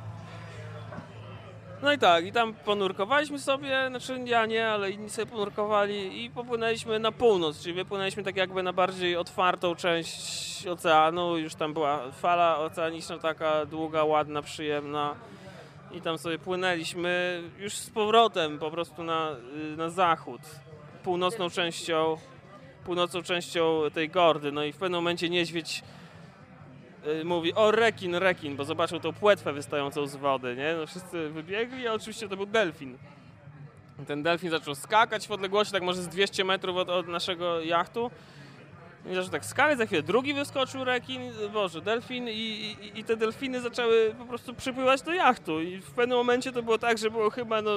No i tak, i tam ponurkowaliśmy sobie, znaczy ja nie, ale inni sobie ponurkowali i popłynęliśmy na północ, czyli wypłynęliśmy tak jakby na bardziej otwartą część oceanu, już tam była fala oceaniczna taka długa, ładna, przyjemna i tam sobie płynęliśmy już z powrotem po prostu na, na zachód, północną częścią, północną częścią tej gordy, no i w pewnym momencie niedźwiedź y, mówi o rekin, rekin, bo zobaczył tą płetwę wystającą z wody, nie? No wszyscy wybiegli, a oczywiście to był delfin. Ten delfin zaczął skakać w odległości tak może z 200 metrów od, od naszego jachtu. I zaczął tak skakać, za chwilę drugi wyskoczył rekin, boże, delfin i, i, i te delfiny zaczęły po prostu przypływać do jachtu i w pewnym momencie to było tak, że było chyba no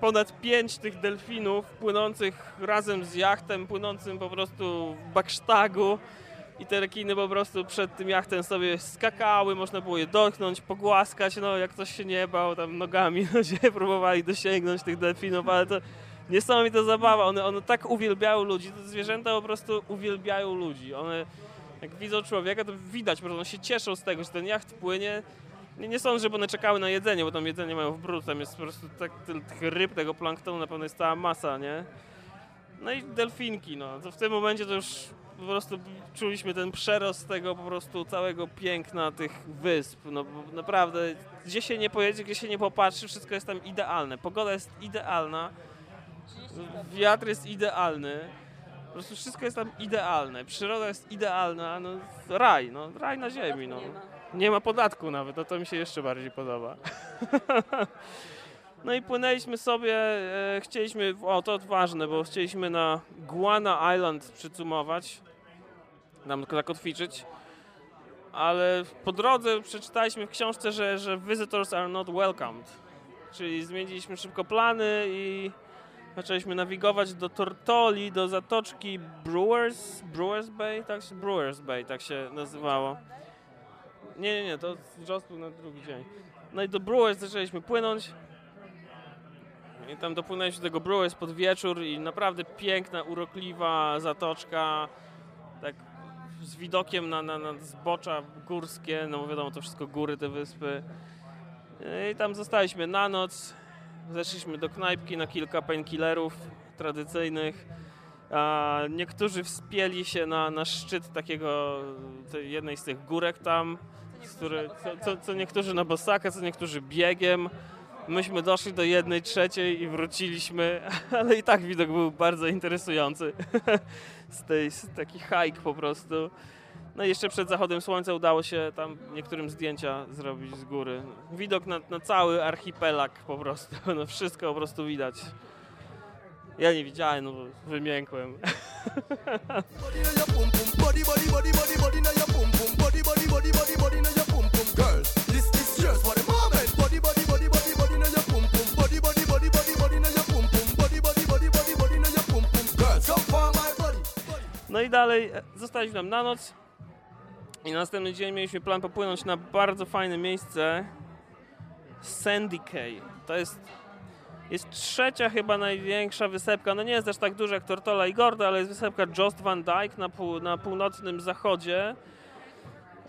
ponad pięć tych delfinów płynących razem z jachtem, płynącym po prostu w baksztagu. I te rekiny po prostu przed tym jachtem sobie skakały, można było je dotknąć, pogłaskać, no jak ktoś się nie bał, tam nogami no, się próbowali dosięgnąć tych delfinów, ale to niesamowita zabawa, one, one tak uwielbiają ludzi, te zwierzęta po prostu uwielbiają ludzi, one jak widzą człowieka, to widać, po prostu one się cieszą z tego, że ten jacht płynie, nie, nie sądzę, żeby one czekały na jedzenie, bo tam jedzenie mają w brud, tam jest po prostu tak, tych ryb, tego planktonu na pewno jest cała masa, nie? No i delfinki, no. To w tym momencie to już po prostu czuliśmy ten przerost tego po prostu całego piękna tych wysp. No naprawdę, gdzie się nie pojedzie, gdzie się nie popatrzy, wszystko jest tam idealne. Pogoda jest idealna, wiatr jest idealny. Po prostu wszystko jest tam idealne. Przyroda jest idealna, no raj, no raj na ziemi, no. Nie ma podatku nawet, no to mi się jeszcze bardziej podoba. No i płynęliśmy sobie, e, chcieliśmy, o to ważne, bo chcieliśmy na Guana Island przycumować, tam zakotwiczyć, ale po drodze przeczytaliśmy w książce, że, że visitors are not welcomed, czyli zmieniliśmy szybko plany i zaczęliśmy nawigować do Tortoli, do zatoczki Brewers, Brewers Bay, tak Brewers Bay, tak się nazywało. Nie, nie, nie, to wrzos był na drugi dzień. No i do Brewers zaczęliśmy płynąć. I tam dopłynęliśmy do tego Brewers pod wieczór i naprawdę piękna, urokliwa zatoczka, tak z widokiem na, na, na zbocza górskie, no wiadomo, to wszystko góry, te wyspy. I tam zostaliśmy na noc, zeszliśmy do knajpki na kilka painkillerów tradycyjnych. A niektórzy wspięli się na, na szczyt takiego, tej jednej z tych górek tam, z której, co, co, co niektórzy na bosakę, co niektórzy biegiem. Myśmy doszli do jednej trzeciej i wróciliśmy, ale i tak widok był bardzo interesujący. z tej, z taki hike po prostu. No i jeszcze przed zachodem słońca udało się tam niektórym zdjęcia zrobić z góry. Widok na, na cały archipelag po prostu, no wszystko po prostu widać. Ja nie widziałem, no wymiękłem. No i dalej e, zostaliśmy tam na noc. I na następny dzień mieliśmy plan popłynąć na bardzo fajne miejsce. Sandy Cay. To jest, jest trzecia chyba największa wysepka. No nie jest też tak duża jak Tortola i Gorda, ale jest wysepka Jost Van Dyke na, pół, na północnym zachodzie.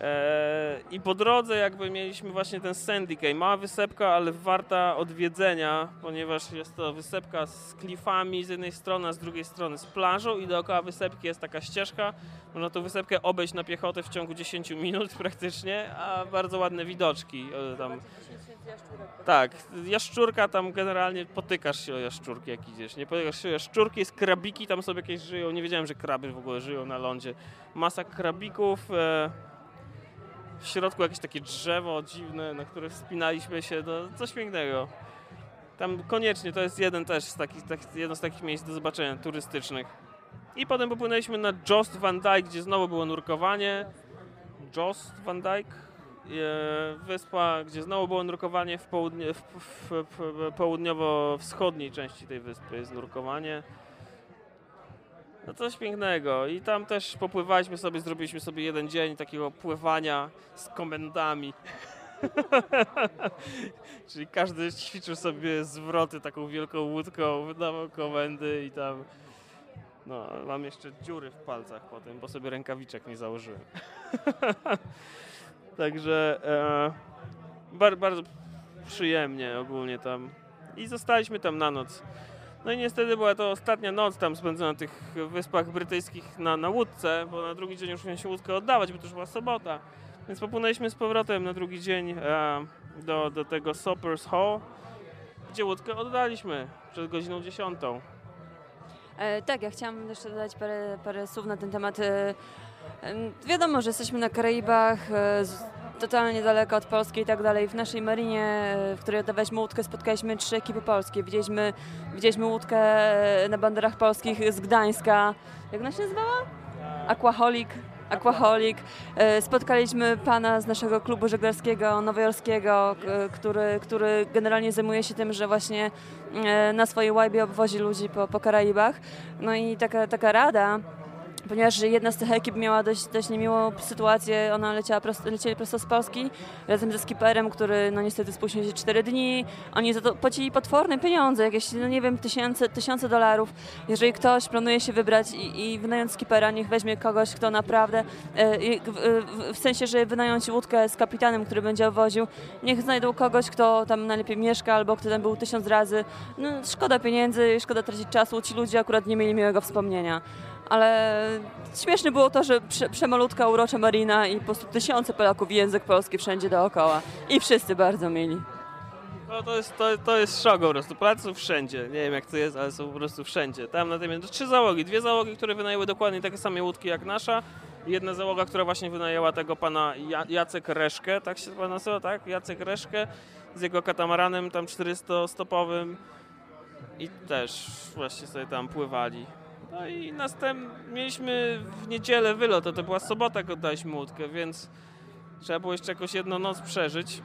Eee, I po drodze jakby mieliśmy właśnie ten Sandy Cay. Mała wysepka, ale warta odwiedzenia, ponieważ jest to wysepka z klifami z jednej strony, a z drugiej strony z plażą i dookoła wysepki jest taka ścieżka. Można tą wysepkę obejść na piechotę w ciągu 10 minut praktycznie, a bardzo ładne widoczki. e, Tam. Tak, jaszczurka tam generalnie potykasz się o jaszczurki jak idziesz. Nie potykasz się o jaszczurki, jest krabiki, tam sobie jakieś żyją. Nie wiedziałem, że kraby w ogóle żyją na lądzie. Masa krabików. E, w środku jakieś takie drzewo dziwne, na które wspinaliśmy się, no coś pięknego. Tam koniecznie, to jest jeden też z takich, tak, jedno z takich miejsc do zobaczenia turystycznych. I potem popłynęliśmy na Jost Van Dyke, gdzie znowu było nurkowanie. Jost Van Dyke. E, Wyspa, gdzie znowu było nurkowanie w, w, w, w południowo-wschodniej części tej wyspy jest nurkowanie. No coś pięknego. I tam też popływaliśmy sobie, zrobiliśmy sobie jeden dzień takiego pływania z komendami. Czyli każdy ćwiczył sobie zwroty taką wielką łódką, wydawał komendy i tam... No, mam jeszcze dziury w palcach po tym, bo sobie rękawiczek nie założyłem. Także e, bar, bardzo przyjemnie ogólnie tam. I zostaliśmy tam na noc. No i niestety była to ostatnia noc tam spędzona na tych wyspach brytyjskich na, na łódce, bo na drugi dzień już miałem się łódkę oddawać, bo to już była sobota. Więc popłynęliśmy z powrotem na drugi dzień e, do, do tego Soppers Hall, gdzie łódkę oddaliśmy przed godziną 10. E, tak, ja chciałam jeszcze dodać parę, parę słów na ten temat. E, wiadomo, że jesteśmy na Karaibach, e, totalnie daleko od Polski i tak dalej. W naszej marinie, e, w której oddawaliśmy łódkę, spotkaliśmy trzy ekipy polskie. Widzieliśmy, widzieliśmy łódkę e, na banderach polskich z Gdańska. Jak ona się nazywała? Aquaholic. Aquaholic. E, Spotkaliśmy pana z naszego klubu żeglarskiego nowojorskiego, który, który generalnie zajmuje się tym, że właśnie na swojej łajbie obwozi ludzi po, po Karaibach. No i taka, taka rada, ponieważ jedna z tych ekip miała dość, dość niemiłą sytuację, ona leciała prosto, lecieli prosto z Polski razem ze skiperem, który no niestety spóźnił się 4 dni. Oni za to płacili potworne pieniądze, jakieś, no nie wiem, tysiące, tysiące dolarów. Jeżeli ktoś planuje się wybrać i, i wynająć skipera, niech weźmie kogoś, kto naprawdę, e, w sensie, że wynająć łódkę z kapitanem, który będzie woził, niech znajdą kogoś, kto tam najlepiej mieszka albo kto tam był tysiąc razy. No, szkoda pieniędzy, szkoda tracić czasu, ci ludzie akurat nie mieli miłego wspomnienia. Ale śmieszne było to, że prze, przemalutka, urocza marina i po prostu tysiące Polaków język polski wszędzie dookoła. I wszyscy bardzo mieli. No to jest, to, to jest szok po prostu. Polacy wszędzie. Nie wiem jak to jest, ale są po prostu wszędzie. Tam na tym trzy załogi. Dwie załogi, które wynajęły dokładnie takie same łódki jak nasza. Jedna załoga, która właśnie wynajęła tego pana Ja- Jacek Reszkę, tak się pan nazywa, tak? Jacek Reszkę z jego katamaranem tam 400-stopowym. I też właśnie sobie tam pływali. No i następnie mieliśmy w niedzielę wylot, to, to była sobota, jak oddaliśmy łódkę, więc trzeba było jeszcze jakoś jedną noc przeżyć.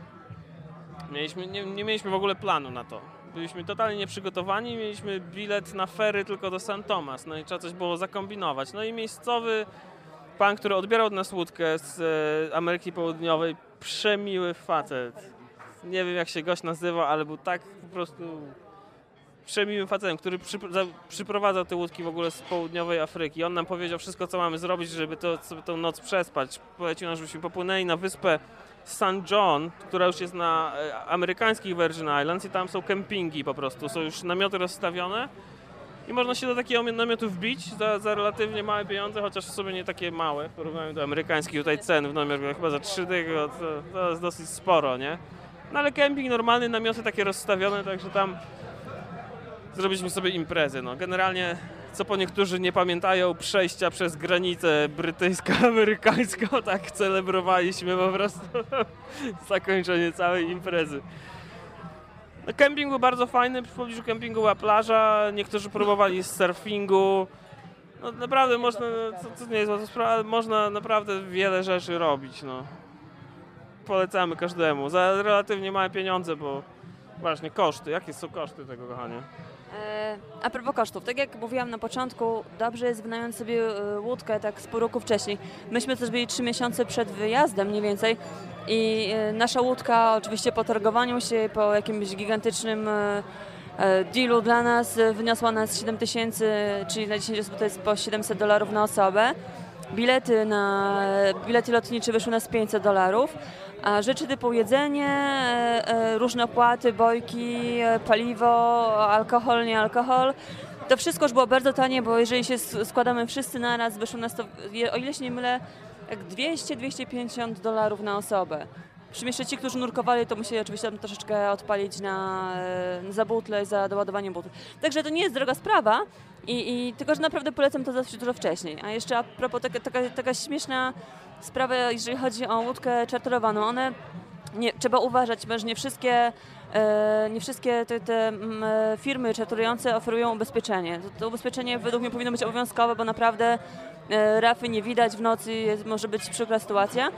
Mieliśmy, nie, nie mieliśmy w ogóle planu na to. Byliśmy totalnie nieprzygotowani, mieliśmy bilet na fery tylko do St. Thomas, no i trzeba coś było zakombinować. No i miejscowy pan, który odbierał od nas łódkę z e, Ameryki Południowej, przemiły facet. Nie wiem jak się gość nazywa, ale był tak po prostu przemiłym facetem, który przypr- za- przyprowadzał te łódki w ogóle z południowej Afryki. On nam powiedział wszystko, co mamy zrobić, żeby to, sobie tą noc przespać. Polecił nam, żebyśmy popłynęli na wyspę St. John, która już jest na e, amerykańskich Virgin Islands i tam są kempingi po prostu, są już namioty rozstawione i można się do takiego namiotu wbić za, za relatywnie małe pieniądze, chociaż w sumie nie takie małe w porównaniu do amerykańskich tutaj cen w namiocie, chyba za 3 dygo, to, to jest dosyć sporo, nie? No ale kemping normalny, namioty takie rozstawione, także tam zrobiliśmy sobie imprezę, no. Generalnie, co po niektórzy nie pamiętają, przejścia przez granicę brytyjsko-amerykańską, tak celebrowaliśmy po prostu zakończenie całej imprezy. No, kemping był bardzo fajny, w pobliżu kempingu była plaża, niektórzy próbowali surfingu. No naprawdę można, to, to nie jest łatwa sprawa, można naprawdę wiele rzeczy robić, no. Polecamy każdemu, za relatywnie małe pieniądze, bo właśnie koszty, jakie są koszty tego, kochanie? E, A propos kosztów, tak jak mówiłam na początku, dobrze jest wynająć sobie e, łódkę tak z pół roku wcześniej. Myśmy też byli trzy miesiące przed wyjazdem mniej więcej i e, nasza łódka oczywiście po targowaniu się, po jakimś gigantycznym dealu dla nas wyniosła nas 7 tysięcy, czyli na 10 osób to jest po 700 dolarów na osobę. Bilety, na, bilety lotnicze wyszły nas 500 dolarów, rzeczy typu jedzenie, e, e, różne opłaty, bojki, e, paliwo, alkohol, nie alkohol, to wszystko już było bardzo tanie, bo jeżeli się składamy wszyscy naraz, wyszło nas to, o ile się nie mylę, jak 200-250 dolarów na osobę. Przy jeszcze ci, którzy nurkowali, to musieli oczywiście tam troszeczkę odpalić na, za butle, za doładowanie butli. Także to nie jest droga sprawa, i, i, tylko że naprawdę polecam to zawsze dużo wcześniej. A jeszcze a propos taka, taka, taka śmieszna sprawa, jeżeli chodzi o łódkę czarterowaną. One nie, trzeba uważać, że nie wszystkie e, nie wszystkie te, te mm, e, firmy czaturujące oferują ubezpieczenie. To, to ubezpieczenie według mnie powinno być obowiązkowe, bo naprawdę e, rafy nie widać w nocy, jest, może być przykra sytuacja.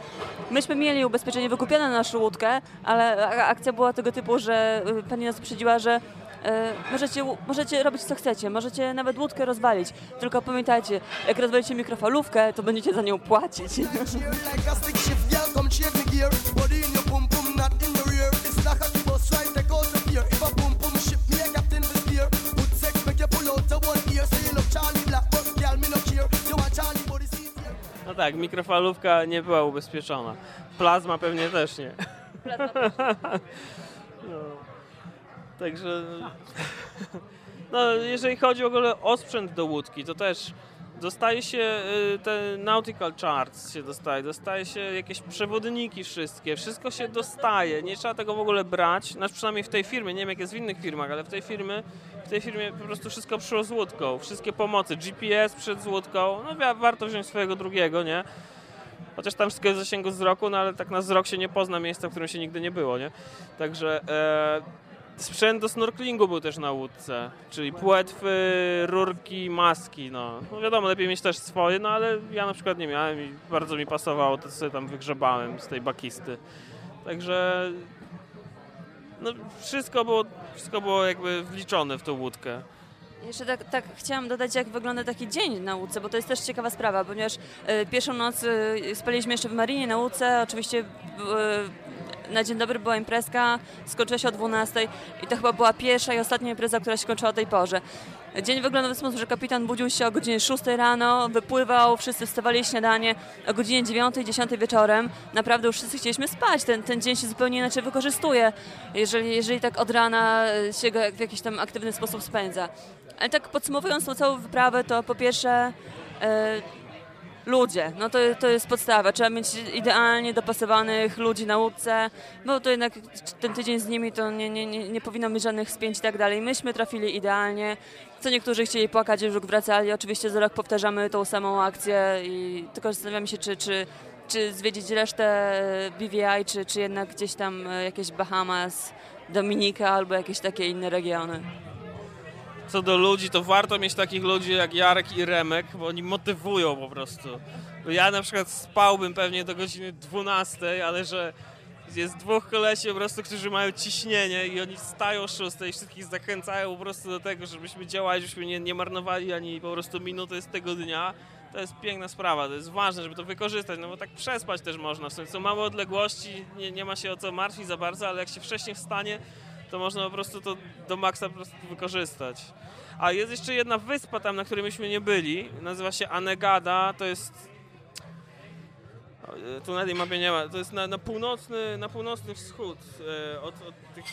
Myśmy mieli ubezpieczenie wykupione na naszą łódkę, ale akcja była tego typu, że y, pani nas uprzedziła, że e, możecie, możecie robić co chcecie, możecie nawet łódkę rozwalić, tylko pamiętajcie, jak rozwalicie mikrofalówkę, to będziecie za nią płacić. No tak, mikrofalówka nie była ubezpieczona. Plazma pewnie też nie. No. Także. No, jeżeli chodzi w ogóle o sprzęt do łódki, to też dostaje się y, te nautical charts się dostaje, dostaje się jakieś przewodniki wszystkie, wszystko się dostaje, nie trzeba tego w ogóle brać, znaczy przynajmniej w tej firmie, nie wiem jak jest w innych firmach, ale w tej firmie, w tej firmie po prostu wszystko przyszło z łódką, wszystkie pomocy, GPS przed z łódką, no wa- warto wziąć swojego drugiego, nie? Chociaż tam wszystko jest w zasięgu wzroku, no ale tak na wzrok się nie pozna miejsca, w którym się nigdy nie było, nie? Także e, sprzęt do snorkelingu był też na łódce, czyli płetwy, rurki, maski, no. no. wiadomo, lepiej mieć też swoje, no ale ja na przykład nie miałem i bardzo mi pasowało to, co sobie tam wygrzebałem z tej bakisty. Także no, wszystko, było, wszystko było jakby wliczone w tą łódkę. Jeszcze tak, tak chciałam dodać, jak wygląda taki dzień na łódce, bo to jest też ciekawa sprawa, ponieważ e, pierwszą noc e, spaliśmy jeszcze w marinie na łódce, oczywiście e, na dzień dobry była imprezka, skończyła się o 12 i to chyba była pierwsza i ostatnia impreza, która się kończyła o tej porze. Dzień wyglądał w sposób, że kapitan budził się o godzinie 6 rano, wypływał, wszyscy wstawali śniadanie o godzinie 9, 10 wieczorem. Naprawdę już wszyscy chcieliśmy spać, ten, ten dzień się zupełnie inaczej wykorzystuje, jeżeli, jeżeli tak od rana się go w jakiś tam aktywny sposób spędza. Ale tak podsumowując tą całą wyprawę, to po pierwsze e, ludzie, no to, to jest podstawa. Trzeba mieć idealnie dopasowanych ludzi na łódce, bo to jednak ten tydzień z nimi to nie, nie, nie, nie powinno mieć żadnych spięć i tak dalej. Myśmy trafili idealnie. Co niektórzy chcieli płakać, już wracali. Oczywiście za rok powtarzamy tą samą akcję i tylko zastanawiam się, czy, czy, czy zwiedzić resztę BVI, czy, czy jednak gdzieś tam e, jakieś Bahamas, Dominika albo jakieś takie inne regiony. Co do ludzi, to warto mieć takich ludzi jak Jarek i Remek, bo oni motywują po prostu. Ja na przykład spałbym pewnie do godziny 12, ale że jest dwóch kolesi po prostu, którzy mają ciśnienie i oni o 6 i wszystkich zachęcają po prostu do tego, żebyśmy działali, żebyśmy nie, nie marnowali ani po prostu minuty z tego dnia. To jest piękna sprawa, to jest ważne, żeby to wykorzystać, no bo tak przespać też można. W sensie są małe odległości, nie, nie ma się o co martwić za bardzo, ale jak się wcześniej wstanie, to można po prostu to do maksa po prostu wykorzystać. A jest jeszcze jedna wyspa tam, na której myśmy nie byli. Nazywa się Anegada. To jest. Tu na tej mapie nie ma. To jest na, na, północny, na północny wschód e, od, od tych,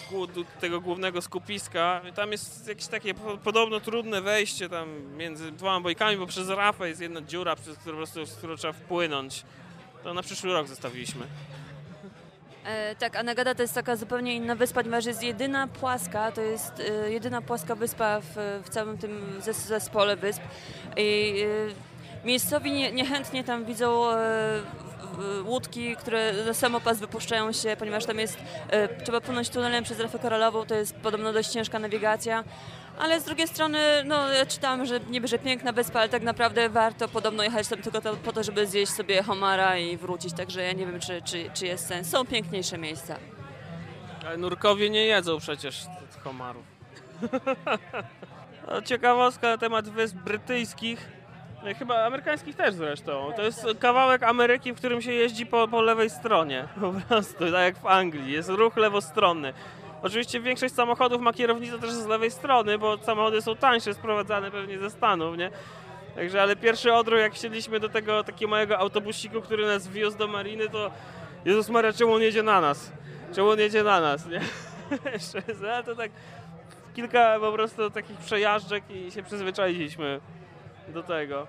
tego głównego skupiska. Tam jest jakieś takie po- podobno trudne wejście tam między dwoma bojkami, bo przez rafę jest jedna dziura, przez którą, po prostu, z którą trzeba wpłynąć. To na przyszły rok zostawiliśmy. E, tak, Anagada to jest taka zupełnie inna wyspa, ponieważ jest jedyna płaska, to jest e, jedyna płaska wyspa w, w całym tym zes zespole wysp. I e, miejscowi nie, niechętnie tam widzą e, łódki, które na samopas wypuszczają się, ponieważ tam jest, e, trzeba płynąć tunelem przez Rafę Koralową, to jest podobno dość ciężka nawigacja. Ale z drugiej strony, no ja czytałam, że niby, że piękna wyspa, ale tak naprawdę warto podobno jechać tam tylko to, po to, żeby zjeść sobie homara i wrócić, także ja nie wiem, czy, czy, czy jest sens. Są piękniejsze miejsca. Ale nurkowie nie jedzą przecież tych homarów. Ciekawostka na temat wysp brytyjskich. No, Chyba amerykańskich też zresztą. To jest kawałek Ameryki, w którym się jeździ po, po lewej stronie. Po prostu, tak jak w Anglii. Jest ruch lewostronny. Oczywiście większość samochodów ma kierownicę też z lewej strony, bo samochody są tańsze, sprowadzane pewnie ze Stanów, nie? Także, ale pierwszy odruch, jak wsiedliśmy do tego takiego małego autobusiku, który nas wiózł do mariny, to Jezus Maria, czemu on jedzie na nas? Czemu on jedzie na nas, nie? To tak kilka po prostu takich przejażdżek i się przyzwyczailiśmy do tego.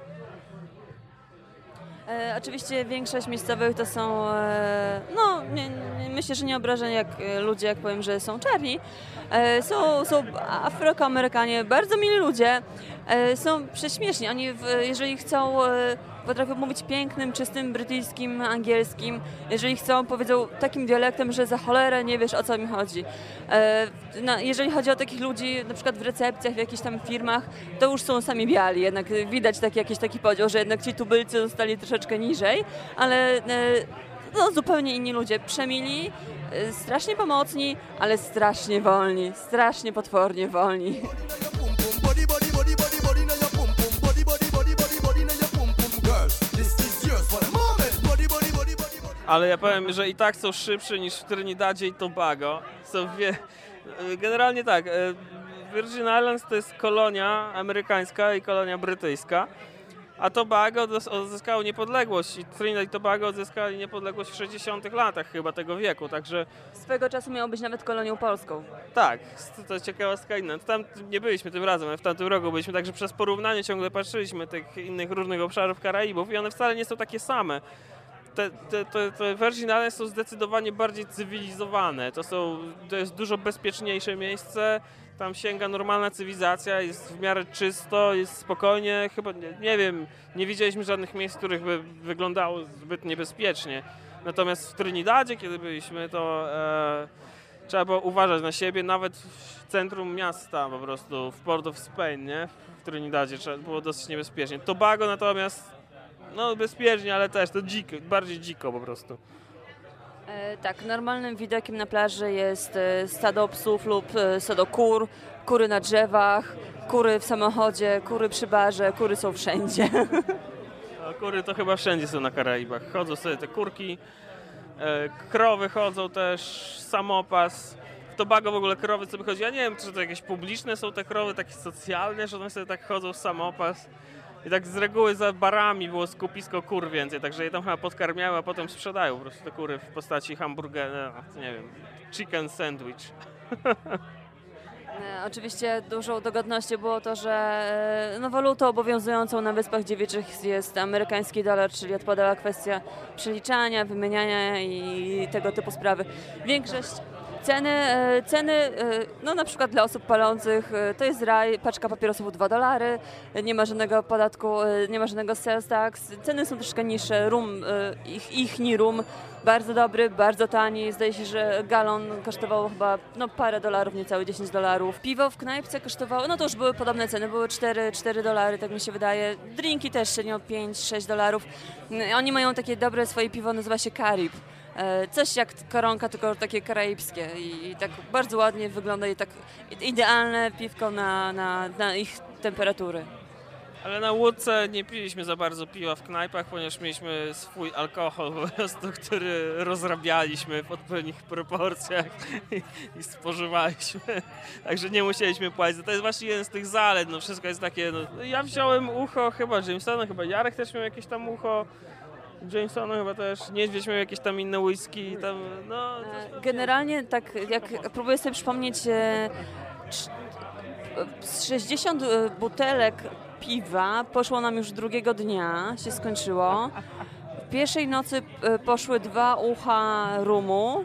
E, oczywiście większość miejscowych to są, e, no nie, nie, myślę, że nie obrażę jak e, ludzie, jak powiem, że są czarni. E, są, są Afroamerykanie, bardzo mili ludzie, są prześmieszni. Oni, jeżeli chcą e, potrafią mówić pięknym, czystym brytyjskim, angielskim. Jeżeli chcą, powiedzą takim dialektem, że za cholerę nie wiesz o co mi chodzi. E, jeżeli chodzi o takich ludzi, na przykład w recepcjach, w jakichś tam firmach, to już są sami biali. Jednak widać taki, jakiś taki podział, że jednak ci tubylcy zostali troszeczkę niżej, ale e, no, zupełnie inni ludzie. Przemili, e, strasznie pomocni, ale strasznie wolni. Strasznie potwornie wolni. Ale ja powiem, że i tak są szybsze niż w Trinidadzie i Tobago. Są wie... Generalnie tak, e, Virgin Islands to jest kolonia amerykańska i kolonia brytyjska, a Tobago odzyskało niepodległość i Trinidad i Tobago odzyskali niepodległość w 60 latach chyba tego wieku, także Swego czasu miało być nawet kolonią polską. tak, to jest ciekawostka inna. Tam nie byliśmy tym razem, ale w tamtym roku byliśmy, także przez porównanie ciągle patrzyliśmy tych innych różnych obszarów Karaibów i one wcale nie są takie same. Te, te, te, te są zdecydowanie bardziej cywilizowane. To, są, to jest dużo bezpieczniejsze miejsce. Tam sięga normalna cywilizacja, jest w miarę czysto, jest spokojnie. Chyba, nie, nie wiem, nie widzieliśmy żadnych miejsc, w których by wyglądało zbyt niebezpiecznie. Natomiast w Trinidadzie, kiedy byliśmy, to e, trzeba było uważać na siebie, nawet w centrum miasta po prostu, w Port of Spain, nie? W Trinidadzie trzeba, było dosyć niebezpiecznie. Tobago natomiast, no bezpiecznie, ale też to dziko, bardziej dziko po prostu. E, tak, normalnym widokiem na plaży jest e, stado psów lub e, stado kur, kury na drzewach, kury w samochodzie, kury przy barze, kury są wszędzie. A kury to chyba wszędzie są na Karaibach. Chodzą sobie te kurki, e, krowy chodzą też, samopas. W Tobago w ogóle krowy sobie chodzi. Ja nie wiem, czy to jakieś publiczne są te krowy, takie socjalne, że one sobie tak chodzą w samopas. I tak z reguły za barami było skupisko kur więcej, także je tam chyba podkarmiały, a potem sprzedają po prostu te kury w postaci hamburgera, no, nie wiem, chicken sandwich. E, Oczywiście dużą dogodnością było to, że e, no, walutą obowiązującą na Wyspach Dziewiczych jest amerykański dolar, czyli odpadała kwestia przeliczania, wymieniania i tego typu sprawy. Większość ceny, e, ceny e, no na przykład dla osób palących e, to jest raj, paczka papierosów 2 dolary, nie ma żadnego podatku, nie ma żadnego sales tax, ceny są troszkę niższe, rum, ich, ich nie rum, bardzo dobry, bardzo tani. Zdaje się, że galon kosztował chyba no, parę dolarów, niecałe 10 dolarów. Piwo w knajpce kosztowało, no to już były podobne ceny, były 4, 4 dolary, tak mi się wydaje. Drinki też średnio 5-6 dolarów. Oni mają takie dobre swoje piwo, nazywa się Karib. E, Coś jak koronka, tylko takie karaibskie i, tak bardzo ładnie wygląda i tak idealne piwko na, na, na ich temperatury. Ale na łódce nie piliśmy za bardzo piwa w knajpach, ponieważ mieliśmy swój alkohol po prostu, który rozrabialiśmy w odpowiednich proporcjach i, i spożywaliśmy. Także nie musieliśmy płacić. To jest właśnie jeden z tych zalet, no wszystko jest takie, no, ja wziąłem ucho chyba Jamesona, chyba Jarek też miał jakieś tam ucho. Jamesona chyba też, Niedźwiedź miał jakieś tam inne whisky, tam, no... to- Generalnie tak jak próbuję sobie przypomnieć e, z 60 butelek piwa poszło nam już drugiego dnia, się skończyło. W pierwszej nocy e, poszły dwa ucha rumu.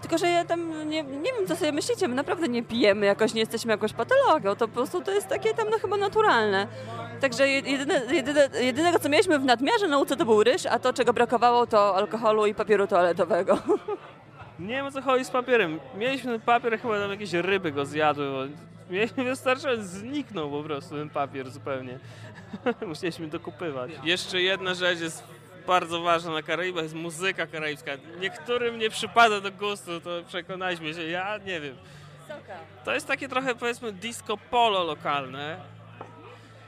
Tylko, że ja tam nie, nie wiem, co sobie myślicie, my naprawdę nie pijemy jakoś, nie jesteśmy jakąś patologią, to po prostu to jest takie tam no chyba naturalne. Także je- jedyne, jedyne, jedynego, co mieliśmy w nadmiarze nauce to był ryż, a to, czego brakowało, to alkoholu i papieru toaletowego. Nie wiem o co chodzi z papierem. Mieliśmy ten papier, chyba tam jakieś ryby go zjadły. Bo mieliśmy wystarczająco, zniknął po prostu ten papier zupełnie. Musieliśmy dokupywać. Jeszcze jedna rzecz jest bardzo ważna na Karaibach, jest muzyka karaibska. Niektórym nie przypada do gustu, to przekonaliśmy się, ja nie wiem. To jest takie trochę powiedzmy disco polo lokalne.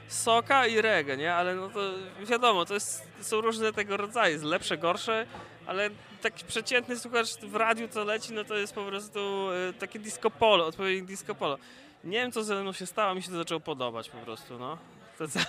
Soka i reggae, nie? Ale no to wiadomo, to jest, są różne tego rodzaju, jest lepsze, gorsze, ale taki przeciętny słuchacz w radiu co leci, no to jest po prostu e, takie disco polo, odpowiednik disco polo. Nie wiem co ze mną się stało, mi się to zaczęło podobać po prostu, no. To, co-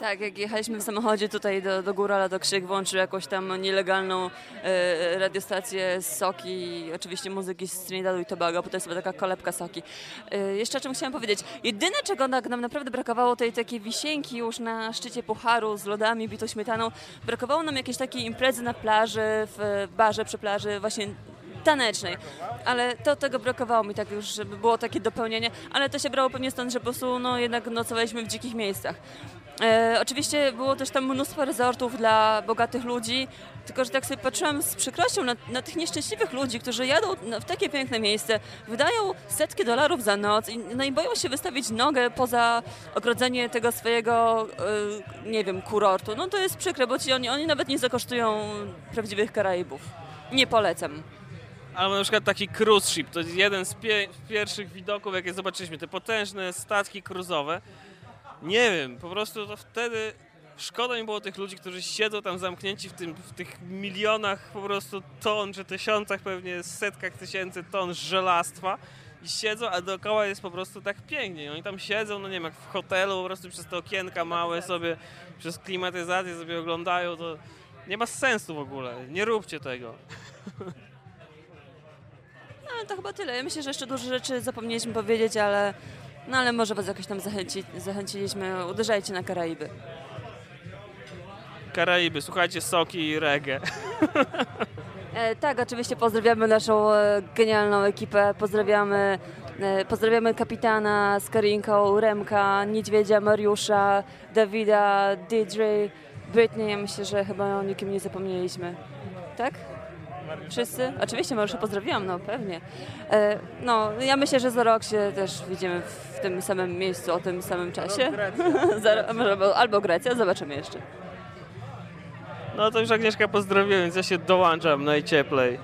Tak, jak jechaliśmy w samochodzie tutaj do, do Górala, to Krzyk włączył jakąś tam nielegalną e, radiostację Soki, oczywiście muzyki z Trinidadu i Tobago, bo to jest taka kolebka Soki. E, jeszcze o czym chciałam powiedzieć. Jedyne, czego nam naprawdę brakowało, tej takiej wisienki już na szczycie pucharu z lodami, bitą śmietaną, brakowało nam jakiejś takiej imprezy na plaży, w barze przy plaży, właśnie tanecznej, ale to tego brakowało mi tak już, żeby było takie dopełnienie, ale to się brało pewnie stąd, że po prostu no, jednak nocowaliśmy w dzikich miejscach. E, oczywiście było też tam mnóstwo resortów dla bogatych ludzi, tylko że tak sobie patrzyłam z przykrością na, na tych nieszczęśliwych ludzi, którzy jadą w takie piękne miejsce, wydają setki dolarów za noc i, no i boją się wystawić nogę poza ogrodzenie tego swojego, e, nie wiem, kurortu. No to jest przykre, bo ci oni, oni nawet nie zakosztują prawdziwych Karaibów. Nie polecam. Albo na przykład taki cruise ship, to jest jeden z pie pierwszych widoków, jakie zobaczyliśmy, te potężne statki cruzowe. Nie wiem, po prostu to wtedy szkoda mi było tych ludzi, którzy siedzą tam zamknięci w, tym, w tych milionach po prostu ton, czy tysiącach, pewnie setkach tysięcy ton żelastwa i siedzą, a dookoła jest po prostu tak pięknie. Oni tam siedzą, no nie wiem, jak w hotelu, po prostu przez te okienka małe sobie, przez klimatyzację sobie oglądają, to nie ma sensu w ogóle. Nie róbcie tego. No to chyba tyle. Ja myślę, że jeszcze dużo rzeczy zapomnieliśmy powiedzieć, ale, no, ale może was jakoś tam zachęci, zachęciliśmy. Uderzajcie na Karaiby. Karaiby, słuchajcie soki i reggae. E, tak, oczywiście pozdrawiamy naszą e, genialną ekipę. Pozdrawiamy, e, pozdrawiamy kapitana z Karinką, Remka, Niedźwiedzia, Mariusza, Dawida, Didry, Britney. Ja myślę, że chyba o nikim nie zapomnieliśmy. Tak? Wszyscy? Oczywiście Mariusza pozdrawiam, no pewnie. E, no, ja myślę, że za rok się też widzimy w tym samym miejscu, o tym samym czasie. Za- albo, albo Grecja, zobaczymy jeszcze. No to już Agnieszka pozdrowiła, więc ja się dołączam najcieplej.